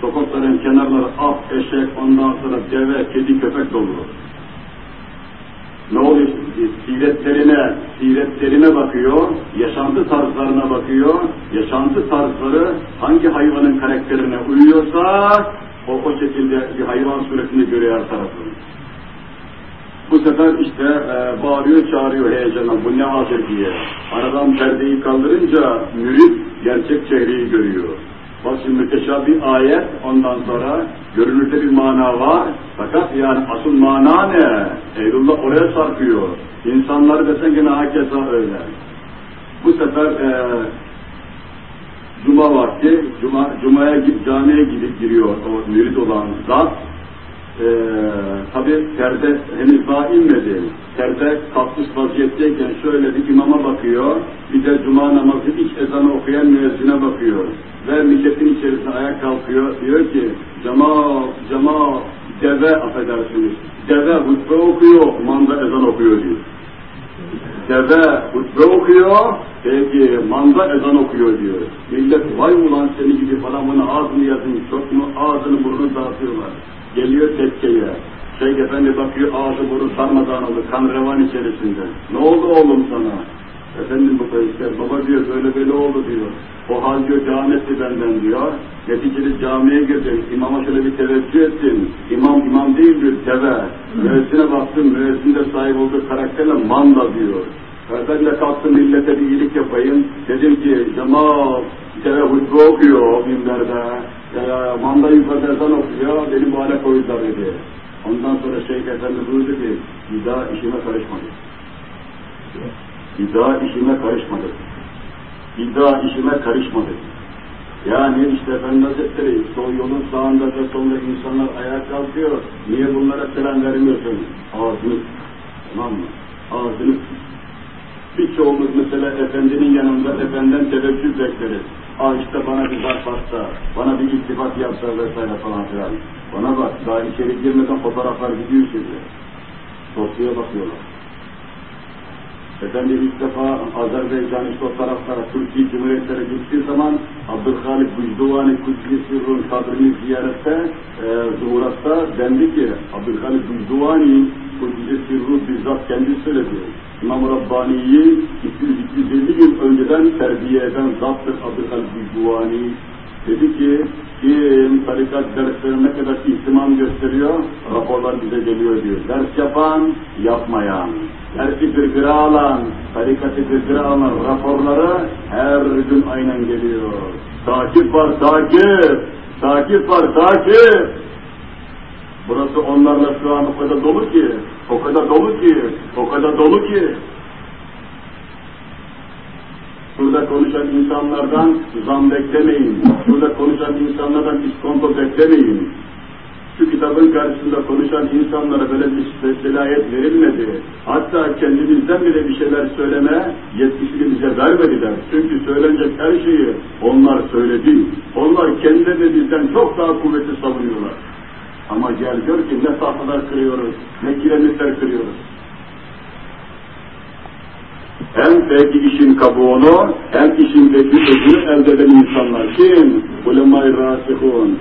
sokakların kenarları at, eşek, ondan sonra deve, kedi, köpek dolu. Ne oluyor? Siretlerine, siretlerine bakıyor, yaşantı tarzlarına bakıyor, yaşantı tarzları hangi hayvanın karakterine uyuyorsa o, o şekilde bir hayvan suretini görüyor her tarafını. Bu sefer işte e, bağırıyor, çağırıyor heyecana, bu ne hacer diye. Aradan perdeyi kaldırınca mürit gerçek çehreyi görüyor. Bak şimdi müteşabih ayet, ondan sonra görünürde bir mana var. Fakat yani asıl mana ne? Eylullah oraya sarkıyor. İnsanları desen gene hakeza öyle. Bu sefer e, Cuma vakti, Cuma, Cuma'ya gidip camiye gidip giriyor o mürid olan zat e, tabi perde henüz daha inmedi. Perde kalkmış vaziyetteyken şöyle bir imama bakıyor, bir de cuma namazı ilk ezanı okuyan müezzine bakıyor. Ve milletin içerisine ayak kalkıyor, diyor ki, cema, cema, deve affedersiniz, deve hutbe okuyor, manda ezan okuyor diyor. Deve hutbe okuyor, peki manda ezan okuyor diyor. Millet vay ulan seni gibi falan bana ağzını yazın, çok mu ağzını burnunu dağıtıyorlar. Geliyor tekkeye. Şeyh Efendi bakıyor ağzı burun sarmadan oldu, kan revan içerisinde. Ne oldu oğlum sana? Efendim bu işte baba diyor böyle böyle oldu diyor. O hal diyor devam etti benden diyor. Neticede camiye girdim. İmama şöyle bir teveccüh ettim. İmam imam değil diyor deve. Müezzine baktım. Müezzin de sahip olduğu karakterle manda diyor. Ben de kalktım millete bir iyilik yapayım. Dedim ki cemaat deve hutbe okuyor minberde e, manda yukarıda ezan okuyor, beni bu hale koydular dedi. Ondan sonra Şeyh Efendi buyurdu ki, bir daha işime karışmadı. Bir daha işime karışmadı. Bir daha işime karışmadı. Yani işte Efendi Hazretleri, sol yolun sağında da solunda insanlar ayağa kalkıyor. Niye bunlara selam vermiyorsun? Ağzını, tamam mı? Ağzını. Birçoğumuz mesela Efendinin yanında Efendiden teveccüh bekleriz. Aa işte bana bir zarf atsa, bana bir iltifat yapsa vesaire falan filan. Bana bak, daha içeri girmeden fotoğraflar gidiyor şimdi. Dosyaya bakıyorlar. Efendi ilk defa Azerbaycan işte o taraflara, Türkiye Cumhuriyetlere gittiği zaman Abdülhalik Bucduvani Kudüs'ü Sürr'un kadrini ziyarette, e, zuhuratta dendi ki Abdülhalik Bucduvani Kudüs'ü Sürr'u bizzat kendi söyledi. İmam Rabbani'yi 200-250 yıl önceden terbiye eden zattır Abdülhalik Bucduvani. Dedi ki kim tarikat derslerine kadar ihtimam gösteriyor, raporlar bize geliyor diyor. Ders yapan, yapmayan, dersi gırgıra alan, tarikatı gırgıra alan raporları her gün aynen geliyor. Takip var, takip! Takip var, takip! Burası onlarla şu an o kadar dolu ki, o kadar dolu ki, o kadar dolu ki, Burada konuşan insanlardan zam beklemeyin. Burada konuşan insanlardan iskonto beklemeyin. Şu kitabın karşısında konuşan insanlara böyle bir selayet verilmedi. Hatta kendimizden bile bir şeyler söyleme yetkisini bize vermediler. Çünkü söylenecek her şeyi onlar söyledi. Onlar kendileri bizden çok daha kuvvetli savunuyorlar. Ama gel gör ki ne tahtalar kırıyoruz, ne kiremitler kırıyoruz hem belki işin kabuğunu hem işin özünü elde eden insanlar. Kim? Ulema-i Rasihun.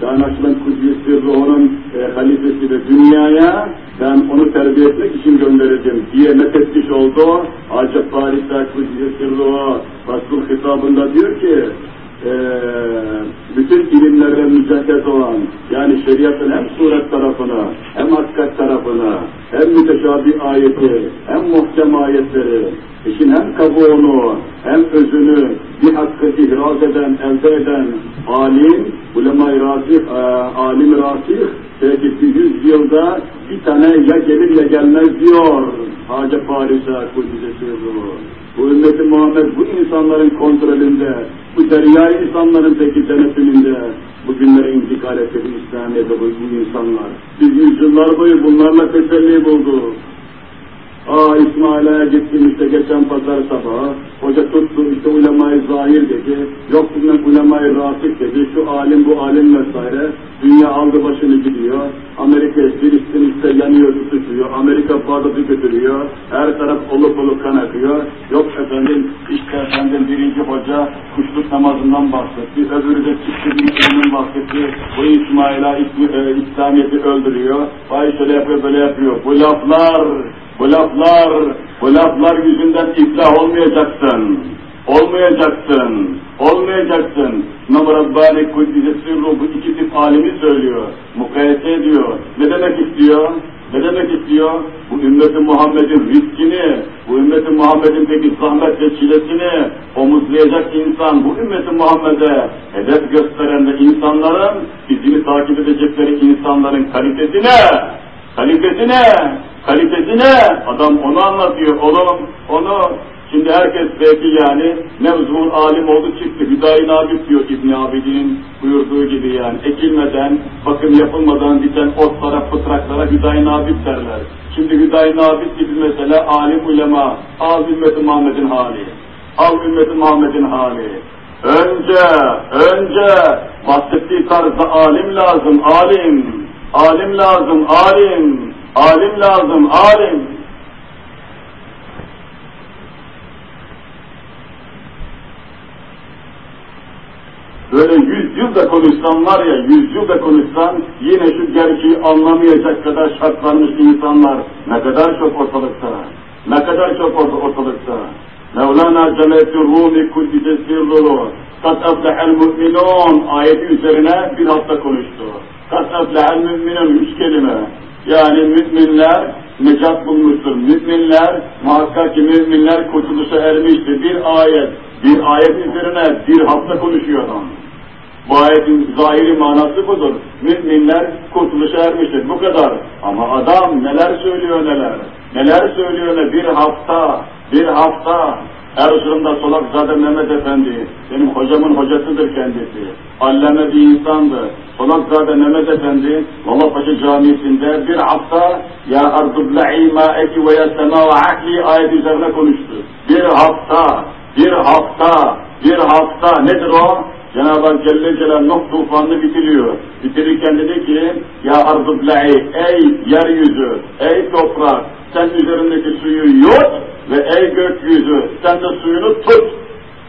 Şahin Açılan Kudüs'ü ruhunun e, halifesi ve dünyaya ben onu terbiye etmek için göndereceğim diye methetmiş oldu. Acep Paris'te Kudüs'ü ruhu Rasul hitabında diyor ki e, bütün ilimlerle mücadele olan, yani şeriatın hem suret tarafına, hem hakikat tarafına, hem müteşabih ayeti, hem muhkem ayetleri, işin hem kabuğunu, hem özünü bir hakkı ihraz eden, elde eden alim, ulema-i rasih, e, alim rasih, belki bir yüz yılda bir tane ya gelir ya gelmez diyor. Hacı Paris'e Kudüs'e Bu ümmeti Muhammed bu insanların kontrolünde, bu derya insanların peki denetiminde bugünlere intikal etti bu İslamiyet'e bu, bu insanlar. Biz yüzyıllar boyu bunlarla teselli bulduk. Aa İsmail'e gittim işte geçen pazar sabahı. Hoca tuttu işte ulemayı zahir dedi. Yok bilmem ulemayı rasik dedi. Şu alim bu alim vesaire. Dünya aldı başını gidiyor. Amerika Filistin işte yanıyor tutuşuyor. Amerika Bağdat'ı götürüyor. Her taraf olup olup kan akıyor. Yok efendim işte efendim birinci hoca kuşluk namazından bahsetti. Öbürü de çıktı bahsetti. Bu İsmail'e e, İslamiyet'i öldürüyor. Vay şöyle yapıyor böyle yapıyor. Bu laflar bu laflar, bu laflar yüzünden iflah olmayacaksın. Olmayacaksın. Olmayacaksın. İmam Rabbani Kuddise Sirru bu iki tip alimi söylüyor. Mukayese ediyor. Ne demek istiyor? Ne demek istiyor? Bu ümmeti Muhammed'in riskini, bu ümmeti Muhammed'in peki zahmet ve çilesini omuzlayacak insan, bu ümmeti Muhammed'e hedef gösteren ve insanların, izini takip edecekleri insanların kalitesine, kalitesine, Kalitesi ne? Adam onu anlatıyor. Onu, onu Şimdi herkes belki yani mevzun alim oldu çıktı. Hüdayi Nabit diyor İbn Abidin'in buyurduğu gibi yani. Ekilmeden, bakım yapılmadan biten otlara, fıtraklara Hüdayi Nabit derler. Şimdi Hüdayi Nabit gibi mesela alim ulema, al ümmeti Muhammed'in hali. Al ümmeti Muhammed'in hali. Önce, önce bahsettiği tarzda alim lazım, alim. Alim lazım, alim. Alim lazım, alim. Böyle yüz yıl da konuşsan var ya, yüz yıl da konuşsan yine şu gerçeği anlamayacak kadar şartlanmış insanlar ne kadar çok ortalıkta, ne kadar çok ortalıkta. Mevlana Celaleddin Rumi Kuddise Sirrulu Kat eflehel müminun ayeti üzerine bir hafta konuştu. Kat eflehel müminun üç kelime. Yani müminler necat bulmuştur. Müminler, muhakkak ki müminler kurtuluşa ermiştir. Bir ayet, bir ayet üzerine bir hafta konuşuyor adam. Bu ayetin zahiri manası budur. Müminler kurtuluşa ermiştir. Bu kadar. Ama adam neler söylüyor neler. Neler söylüyor ne bir hafta, bir hafta Erzurum'da Solakzade Mehmet Efendi, benim hocamın hocasıdır kendisi. Allame bir insandı. Solakzade Mehmet Efendi, Lalapaşa Camisi'nde bir hafta Ya ardubla'i ma'eki ve ya sema ve akli ayet üzerine konuştu. Bir hafta, bir hafta, bir hafta nedir o? Cenab-ı Hak Celle Celal Nuh tufanını bitiriyor. Bitirirken dedi ki, Ya ardubla'i, ey yeryüzü, ey toprak, sen üzerindeki suyu yut, ve ey gökyüzü sen de suyunu tut.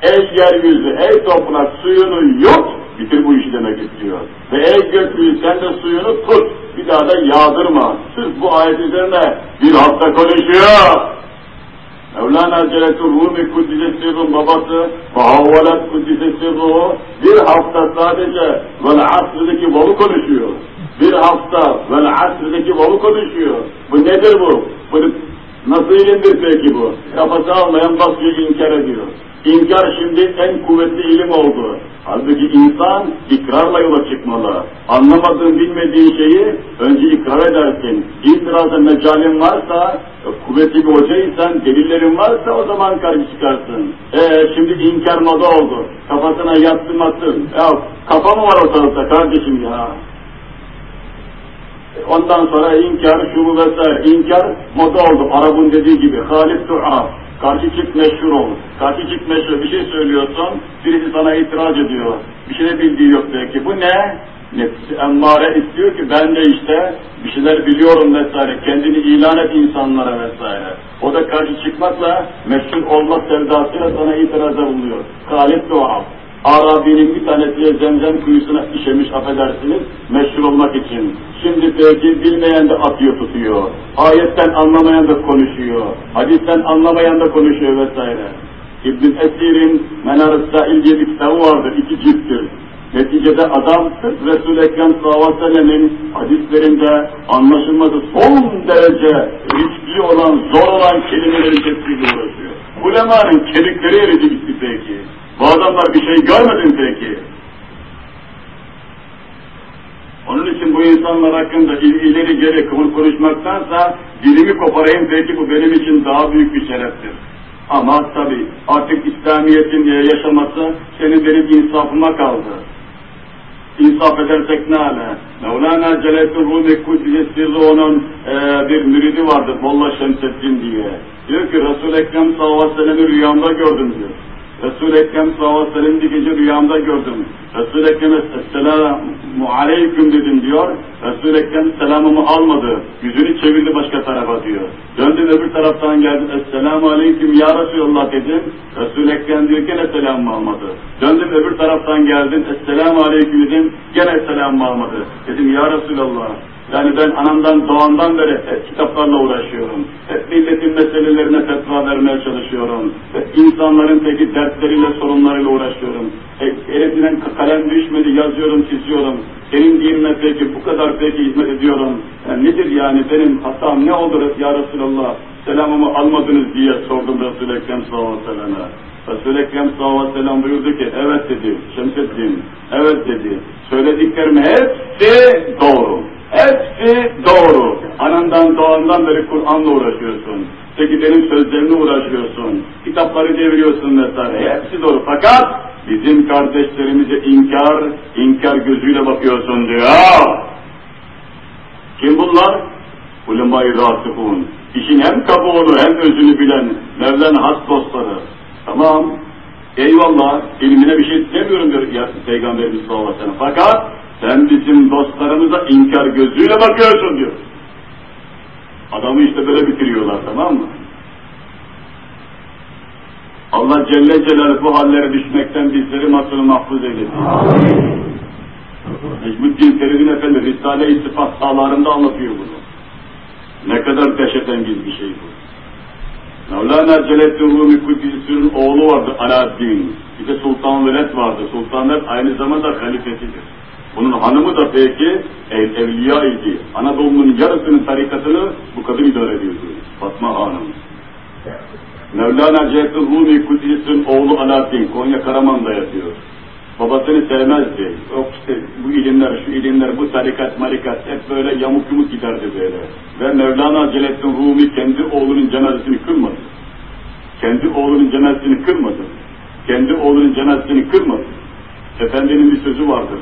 Ey yeryüzü, ey toprak suyunu yut. Bitir bu işi demek istiyor. Ve ey gökyüzü sen de suyunu tut. Bir daha da yağdırma. Sırf bu ayet üzerine bir hafta konuşuyor. Mevlana Celletul Rumi Kuddise Sirru'nun babası Fahavvalat Kuddise Sirru'u bir hafta sadece vel asr'daki vavu konuşuyor. Bir hafta vel asr'daki vavu konuşuyor. Bu nedir bu? Bunu Nasıl ilimdir peki bu? Kafası almayan basıyor inkar ediyor. İnkar şimdi en kuvvetli ilim oldu. Halbuki insan ikrarla yola çıkmalı. Anlamadığın, bilmediğin şeyi önce ikrar edersin. İtirazda mecalin varsa, kuvvetli bir hocaysan, delillerin varsa o zaman karşı çıkarsın. Ee, şimdi inkar moda oldu. Kafasına yattın attın. Ya kafa mı var ortalıkta kardeşim ya? Ondan sonra inkar, şu bu vesaire. İnkar moda oldu. Arap'ın dediği gibi. Halif du'a. Karşı çık meşhur ol. Karşı çık meşhur. Bir şey söylüyorsun, birisi sana itiraz ediyor. Bir şey bildiği yok belki. Bu ne? Nefsi emmare istiyor ki ben de işte bir şeyler biliyorum vesaire. Kendini ilan et insanlara vesaire. O da karşı çıkmakla meşhur olmak sevdasıyla sana itiraza buluyor. Halif du'a. Arabi'nin bir tanesi zemzem kuyusuna işemiş affedersiniz meşhur olmak için. Şimdi belki bilmeyen de atıyor tutuyor. Ayetten anlamayan da konuşuyor. Hadisten anlamayan da konuşuyor vesaire. İbn Esir'in Menar-ı Sail diye bir kitabı vardır, iki cilttir. Neticede adam Resul-i Ekrem sallallahu hadislerinde anlaşılması son derece riskli olan, zor olan kelimeleri tespitiyle uğraşıyor. Ulemanın kemikleri eridi gitti peki. Bu adamlar bir şey görmedin peki. Onun için bu insanlar hakkında ileri geri konuşmaktansa dilimi koparayım peki bu benim için daha büyük bir şereftir. Ama tabi artık İslamiyet'in yaşaması senin benim insafıma kaldı. İnsaf edersek ne ala? Mevlana Celaleddin Rumi sırrı onun e, bir müridi vardı Molla Şemseddin diye. Diyor ki Resul-i Ekrem sallallahu aleyhi ve sellem'i rüyamda gördüm diyor. Resul-i Ekrem sallallahu aleyhi ve bir gece rüyamda gördüm. Resul-i Ekrem'e esselamu aleyküm dedim diyor. Resul-i Ekrem selamımı almadı. Yüzünü çevirdi başka tarafa diyor. Döndüm öbür taraftan geldim. Esselamu aleyküm ya Resulallah dedim. Resul-i Ekrem diyor gene selamımı almadı. Döndüm öbür taraftan geldim. Esselamu aleyküm dedim. Gene selamımı almadı. Dedim ya Resulallah yani ben anamdan doğandan beri hep kitaplarla uğraşıyorum. Hep milletin meselelerine fetva vermeye çalışıyorum. Hep insanların peki dertleriyle, sorunlarıyla uğraşıyorum. Elimden kalem düşmedi, yazıyorum, çiziyorum. Senin dinine peki bu kadar peki hizmet ediyorum. Yani nedir yani benim hatam ne olur ya Resulallah? Selamımı almadınız diye sordum Resul-i Ekrem sallallahu aleyhi ve sellem'e. Resul-i Ekrem sallallahu buyurdu ki evet dedi Şemseddin, evet dedi. Söylediklerim hepsi doğru. Hepsi doğru. Anandan doğandan beri Kur'an'la uğraşıyorsun. Peki benim sözlerimle uğraşıyorsun. Kitapları deviriyorsun vesaire. Hepsi doğru. Fakat bizim kardeşlerimize inkar, inkar gözüyle bakıyorsun diyor. Kim bunlar? Ulema-i Rasıfun. İşin hem kabuğunu hem özünü bilen Mevlana has dostları. Tamam. Eyvallah. ilmine bir şey demiyorum diyor Peygamberimiz sallallahu aleyhi ve sellem. Fakat sen bizim dostlarımıza inkar gözüyle bakıyorsun diyor. Adamı işte böyle bitiriyorlar tamam mı? Allah Celle Celaluhu bu hallere düşmekten bizleri masını mahfuz eylesin. Necmuddin Feridun Efendi Risale-i Sıfat sahalarında anlatıyor bunu. Ne kadar dehşetengiz bir şey bu. Mevlana Celaleddin Rumi Kudüs'ün oğlu vardı Alaaddin. Bir de Sultan Veled vardı. Sultan Veled aynı zamanda halifesidir. Bunun hanımı da peki ev, evliya idi. Anadolu'nun yarısının tarikatını bu kadın idare ediyordu. Fatma Hanım. Mevlana Celalettin Rumi Kudüs'ün oğlu Alaaddin Konya Karaman'da yatıyor. Babasını sevmezdi. Yok işte bu ilimler, şu ilimler, bu tarikat, marikat hep böyle yamuk yumuk giderdi böyle. Ve Mevlana Celaleddin Rumi kendi oğlunun cenazesini kırmadı. Kendi oğlunun cenazesini kırmadı. Kendi oğlunun cenazesini kırmadı. Efendinin bir sözü vardır.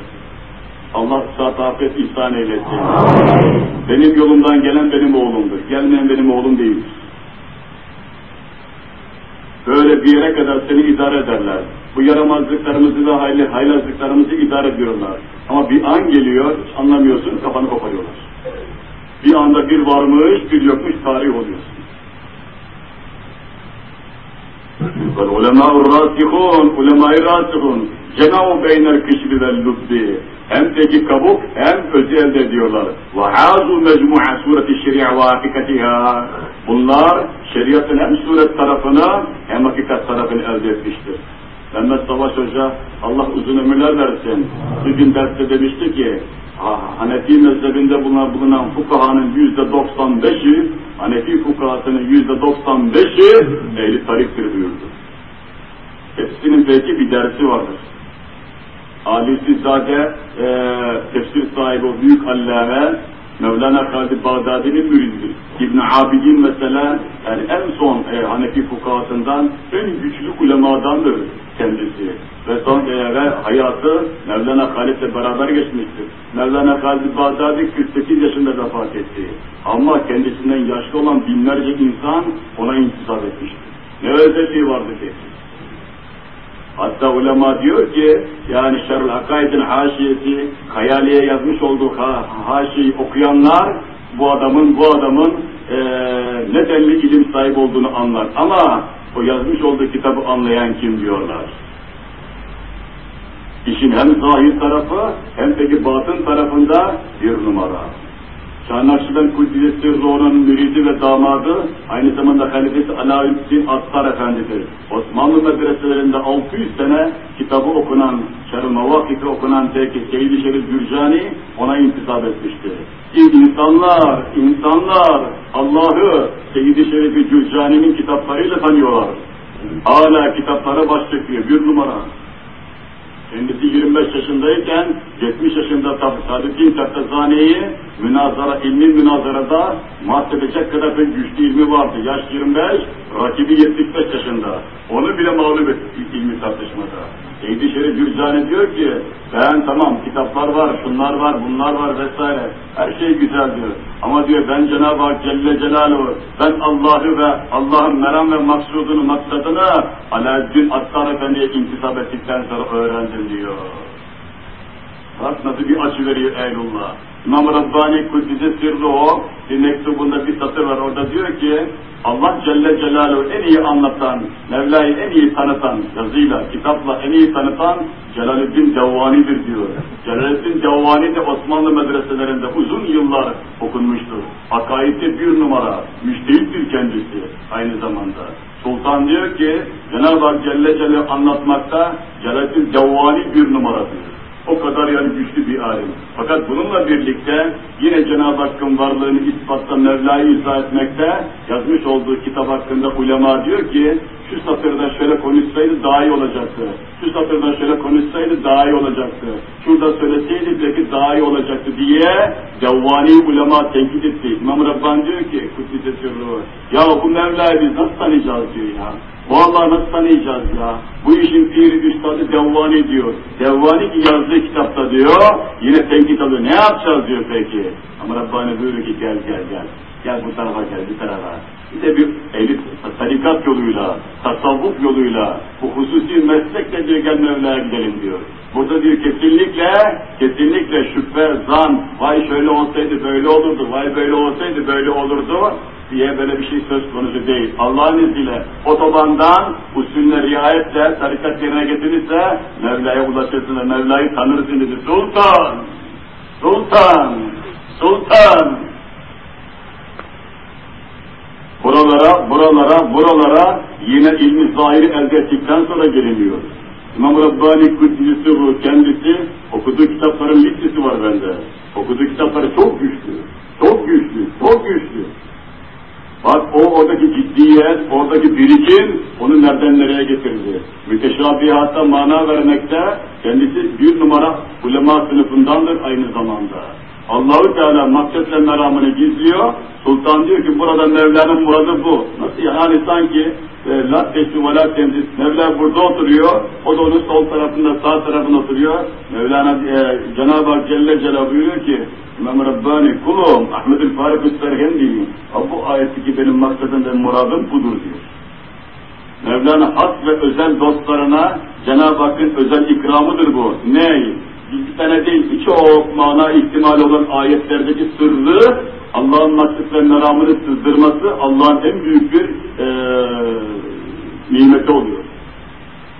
Allah saat afiyet ihsan eylesin. Benim yolumdan gelen benim oğlumdur. Gelmeyen benim oğlum değil. Böyle bir yere kadar seni idare ederler. Bu yaramazlıklarımızı ve hayli, haylazlıklarımızı idare ediyorlar. Ama bir an geliyor, anlamıyorsun, kafanı koparıyorlar. Bir anda bir varmış, bir yokmuş, tarih oluyorsun. Ulema-ı rasihun, ulema-i rasihun, cenab-ı beynel kışri vel lubbi. Hem peki kabuk hem özü elde ediyorlar. وَحَازُوا مَجْمُعَ سُورَةِ الشَّرِيعَ وَحَقِقَتِهَا Bunlar şeriatın hem suret tarafını hem hakikat tarafını elde etmiştir. Mehmet Savaş Hoca, Allah uzun ömürler versin. Bir gün derste demişti ki, Hanefi mezhebinde bulunan, bulunan fukahanın yüzde doksan beşi, Hanefi fukahasının yüzde doksan beşi ehli tariktir buyurdu. Hepsinin belki bir dersi vardır. Alisizade e, tefsir sahibi o büyük allame Mevlana Halid Bağdadi'nin mürididir. İbn Abidin mesela e, Hanefi fukahasından en güçlü ulemadandır kendisi. Ve son ve hayatı Mevlana Halid'le beraber geçmiştir. Mevlana Halid Bağdadi 48 yaşında vefat etti. Ama kendisinden yaşlı olan binlerce insan ona intisap etmiştir. Ne özelliği vardı peki? Hatta ulema diyor ki yani Şerul Hakaid'in haşiyesi Hayali'ye yazmış olduğu ha, haşiyi okuyanlar bu adamın bu adamın e, ne denli ilim sahibi olduğunu anlar. Ama o yazmış olduğu kitabı anlayan kim diyorlar. İşin hem zahir tarafı hem peki batın tarafında bir numara. Şah-ı Kuddiyesi Ruh'un müridi ve damadı, aynı zamanda halifesi Alaüddin Attar Efendidir. Osmanlı medreselerinde 600 sene kitabı okunan, Şer-i Mevakif'i okunan peki Seyyid-i Şerif Gürcani ona intisap etmiştir. İnsanlar, insanlar Allah'ı Seyyid-i Şerif Gürcani'nin kitaplarıyla tanıyorlar. Hala kitaplara baş çekiyor, bir numara. Kendisi 25 yaşındayken 70 yaşında tabi Sadık'in Taftazani'yi münazara, ilmi münazarada mahvedecek kadar bir güçlü ilmi vardı. Yaş 25, rakibi 75 yaşında. Onu bile mağlup etti ilmi tartışmada. Seydi Şerif Gürcani diyor ki, ben tamam kitaplar var, şunlar var, bunlar var vesaire. Her şey güzel diyor. Ama diyor ben Cenab-ı Hak Celle Celaluhu, ben Allah'ı ve Allah'ın meram ve maksudunu, maksadını Alaaddin Attar Efendi'ye intisap ettikten sonra öğrendim diyor. Bak nasıl bir açı veriyor Eylullah. İmam Rabbani Kuddise Sirri o, bir mektubunda bir satır var orada diyor ki, Allah Celle Celaluhu en iyi anlatan, Mevla'yı en iyi tanıtan, yazıyla, kitapla en iyi tanıtan Celaleddin Cevvani'dir diyor. Celaleddin Cevvani de Osmanlı medreselerinde uzun yıllar okunmuştur. Akaidde bir numara, müştehittir kendisi aynı zamanda. Sultan diyor ki, Cenab-ı Celle Celaluhu anlatmakta Celaleddin Cevvani bir numara diyor. O kadar yani güçlü bir alim. Fakat bununla birlikte yine Cenab-ı Hakk'ın varlığını ispatta Mevla'yı izah etmekte yazmış olduğu kitap hakkında ulema diyor ki şu satırda şöyle konuşsaydı daha iyi olacaktı. Şu satırda şöyle konuşsaydı daha iyi olacaktı. Şurada söyleseydi belki daha iyi olacaktı diye Cevvani ulema tenkit etti. İmam Rabbani diyor ki Sirru ya bu Mevla'yı biz nasıl tanıyacağız diyor ya. Bu Allah'ı nasıl tanıyacağız ya? Bu işin piri üstadı Devvani diyor. Devvani ki yazdığı kitapta diyor, yine tenkit alıyor. Ne yapacağız diyor peki? Ama Rabbani buyuruyor ki gel gel gel. Gel bu tarafa gel, bu tarafa. Bir de bir elit, tarikat yoluyla, tasavvuf yoluyla, bu hususi meslekle diyor gel Mevla'ya gidelim diyor. Burada diyor kesinlikle, kesinlikle şüphe, zan, vay şöyle olsaydı böyle olurdu, vay böyle olsaydı böyle olurdu diye böyle bir şey söz konusu değil. Allah'ın izniyle otobandan usulüne riayetle tarikat yerine getirirse Mevla'ya ulaşırsın ve Mevla'yı tanırsın dedi. Sultan! Sultan! Sultan! Buralara, buralara, buralara yine ilmi zahiri elde ettikten sonra geliniyor. İmam Rabbani Kuddisi bu kendisi okuduğu kitapların listesi var bende. Okuduğu kitapları çok güçlü, çok güçlü, çok güçlü. Bak o oradaki ciddiyet, oradaki birikim onu nereden nereye getirdi. Müteşabihatta mana vermekte kendisi bir numara ulema sınıfındandır aynı zamanda. Allahu Teala maksat ve meramını gizliyor. Sultan diyor ki burada Mevla'nın muradı bu. Nasıl yani sanki e, la teşri ve la temsil. Mevla burada oturuyor. O da onun sol tarafında sağ tarafında oturuyor. Mevlana e, Cenab-ı Hak Celle Celaluhu buyuruyor ki İmam Rabbani kulum Ahmet-ül Faruk Serhendi bu ayeti ki benim maksadım ve muradım budur diyor. Mevlana has ve özel dostlarına Cenab-ı Hakk'ın özel ikramıdır bu. Ne? Bir tane değil, birçok mana ihtimali olan ayetlerdeki sırrı Allah'ın maksat ve meramını sızdırması Allah'ın en büyük bir e, nimeti oluyor.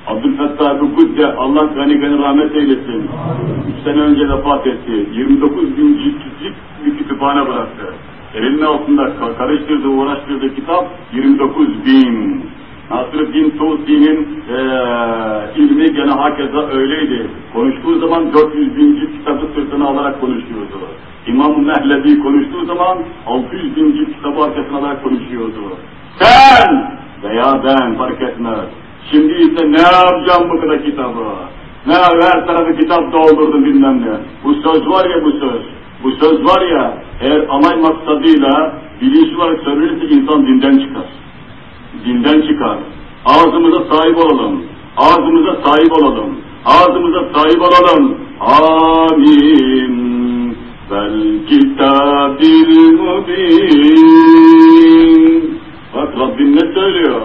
Abdülfettah Rukudde, Allah gani gani rahmet eylesin. Üç sene önce vefat etti. 29 bin ciltlik bir kütüphane bıraktı. Elinin altında karıştırdığı, uğraştırdığı kitap 29 bin. Nasrıddin Tusi'nin e, ilmi gene hakeza öyleydi. Konuştuğu zaman 400 bin kitabı sırtına alarak konuşuyordu. İmam Mehlebi konuştuğu zaman 600 bin kitabı arkasına alarak konuşuyordu. Sen veya ben fark etmez. Şimdi ise ne yapacağım bu kadar kitabı? Ne her tarafı kitap doldurdum bilmem ne. Bu söz var ya bu söz. Bu söz var ya eğer amay maksadıyla bilinçli olarak söylenirse insan dinden çıkar. Dinden çıkar. Ağzımıza sahip olalım. Ağzımıza sahip olalım. Ağzımıza sahip olalım. Amin. Vel kitabil mubin. Bak Rabbim ne söylüyor?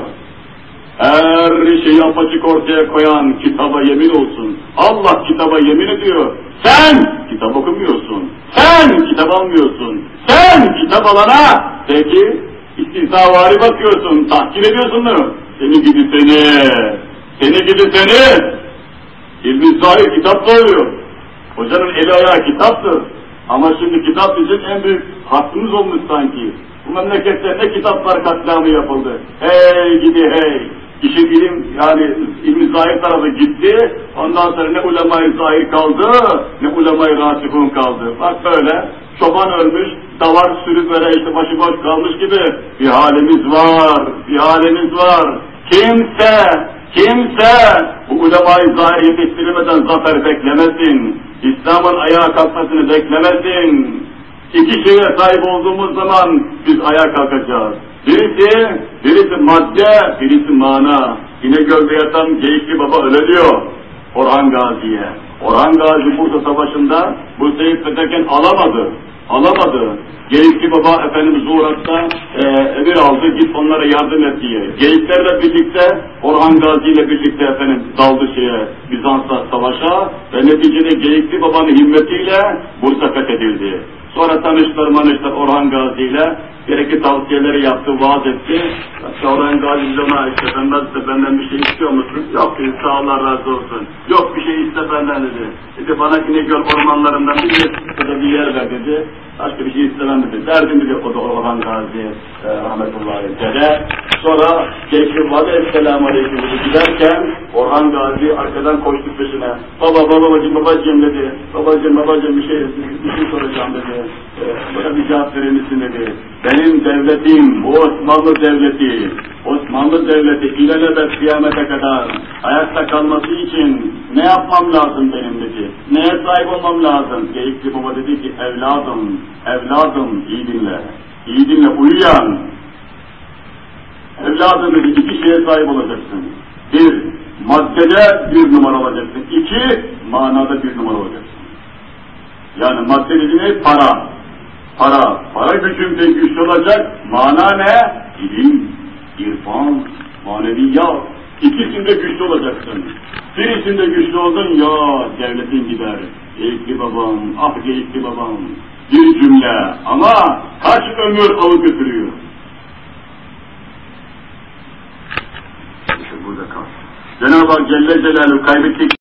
Her şeyi apaçık ortaya koyan kitaba yemin olsun. Allah kitaba yemin ediyor. Sen kitap okumuyorsun. Sen kitap almıyorsun. Sen kitap alana peki istihzavari bakıyorsun. Tahkir ediyorsun mu? Seni gidi seni. Seni gidi seni. İlmi zahir kitap oluyor. Hocanın eli ayağı kitaptır. Ama şimdi kitap bizim en büyük hakkımız olmuş sanki. Bu memlekette ne kitaplar katliamı yapıldı. Hey gidi hey. İşin ilim yani ilmi zahir tarafı gitti. Ondan sonra ne ulemayı zahir kaldı ne ulemayı rasifun kaldı. Bak böyle çoban ölmüş, davar sürüp böyle işte başıboş kalmış gibi bir halimiz var, bir halimiz var. Kimse, kimse bu ulemayı zahir yetiştirmeden zafer beklemesin. İslam'ın ayağa kalkmasını beklemesin. İki şeye sahip olduğumuz zaman biz ayağa kalkacağız. Birisi, birisi madde, birisi mana. İnegöl'de yatan Geyikli Baba öyle diyor. Orhan Gazi'ye. Orhan Gazi Bursa Savaşı'nda bu Seyit Fetheken alamadı. Alamadı. Geyikli Baba Efendimiz Uğrat'ta e, emir aldı git onlara yardım et diye. Geyiklerle birlikte Orhan Gazi ile birlikte efendim daldı şeye Bizans'a savaşa ve neticede Geyikli Baba'nın himmetiyle Bursa fethedildi. Sonra tanıştılar manıştılar Orhan Gazi ile. Gerekli tavsiyeleri yaptı, vaaz etti. Orhan Gazi ona işte benden, işte benden bir şey istiyor musun? Yok dedi, sağ Allah razı olsun. Yok bir şey iste benden dedi. Dedi bana İnegöl ormanlarından bir yer, bir yer ver dedi. Başka bir şey istemem dedi. Derdim dedi o da Orhan Gazi e, rahmetullahi aleyhi Sonra Geçri Vade Esselamu Aleyküm dedi. Giderken Orhan Gazi arkadan koştu peşine. Baba babacım babacım dedi. Babacım babacım bir şey, bir şey soracağım dedi. E, bana bir cevap verir misin dedi. Benim devletim, bu Osmanlı Devleti, Osmanlı Devleti ilelebet kıyamete kadar ayakta kalması için ne yapmam lazım benim dedi. Neye sahip olmam lazım? Geyikli baba dedi ki evladım, evladım iyi dinle. İyi dinle uyuyan. Evladım dedi iki şeye sahip olacaksın. Bir, maddede bir numara olacaksın. İki, manada bir numara olacaksın. Yani madde dediğin para. Para. Para gücünde güçlü olacak. Mana ne? İlim, irfan, maneviyat. İkisinde güçlü olacaksın. Birisinde güçlü oldun ya devletin gider. Geyikli babam, ah geyikli babam. Bir cümle ama kaç ömür alıp götürüyor. İşte burada kal. Cenab-ı Hak Celle Celaluhu kaybettik.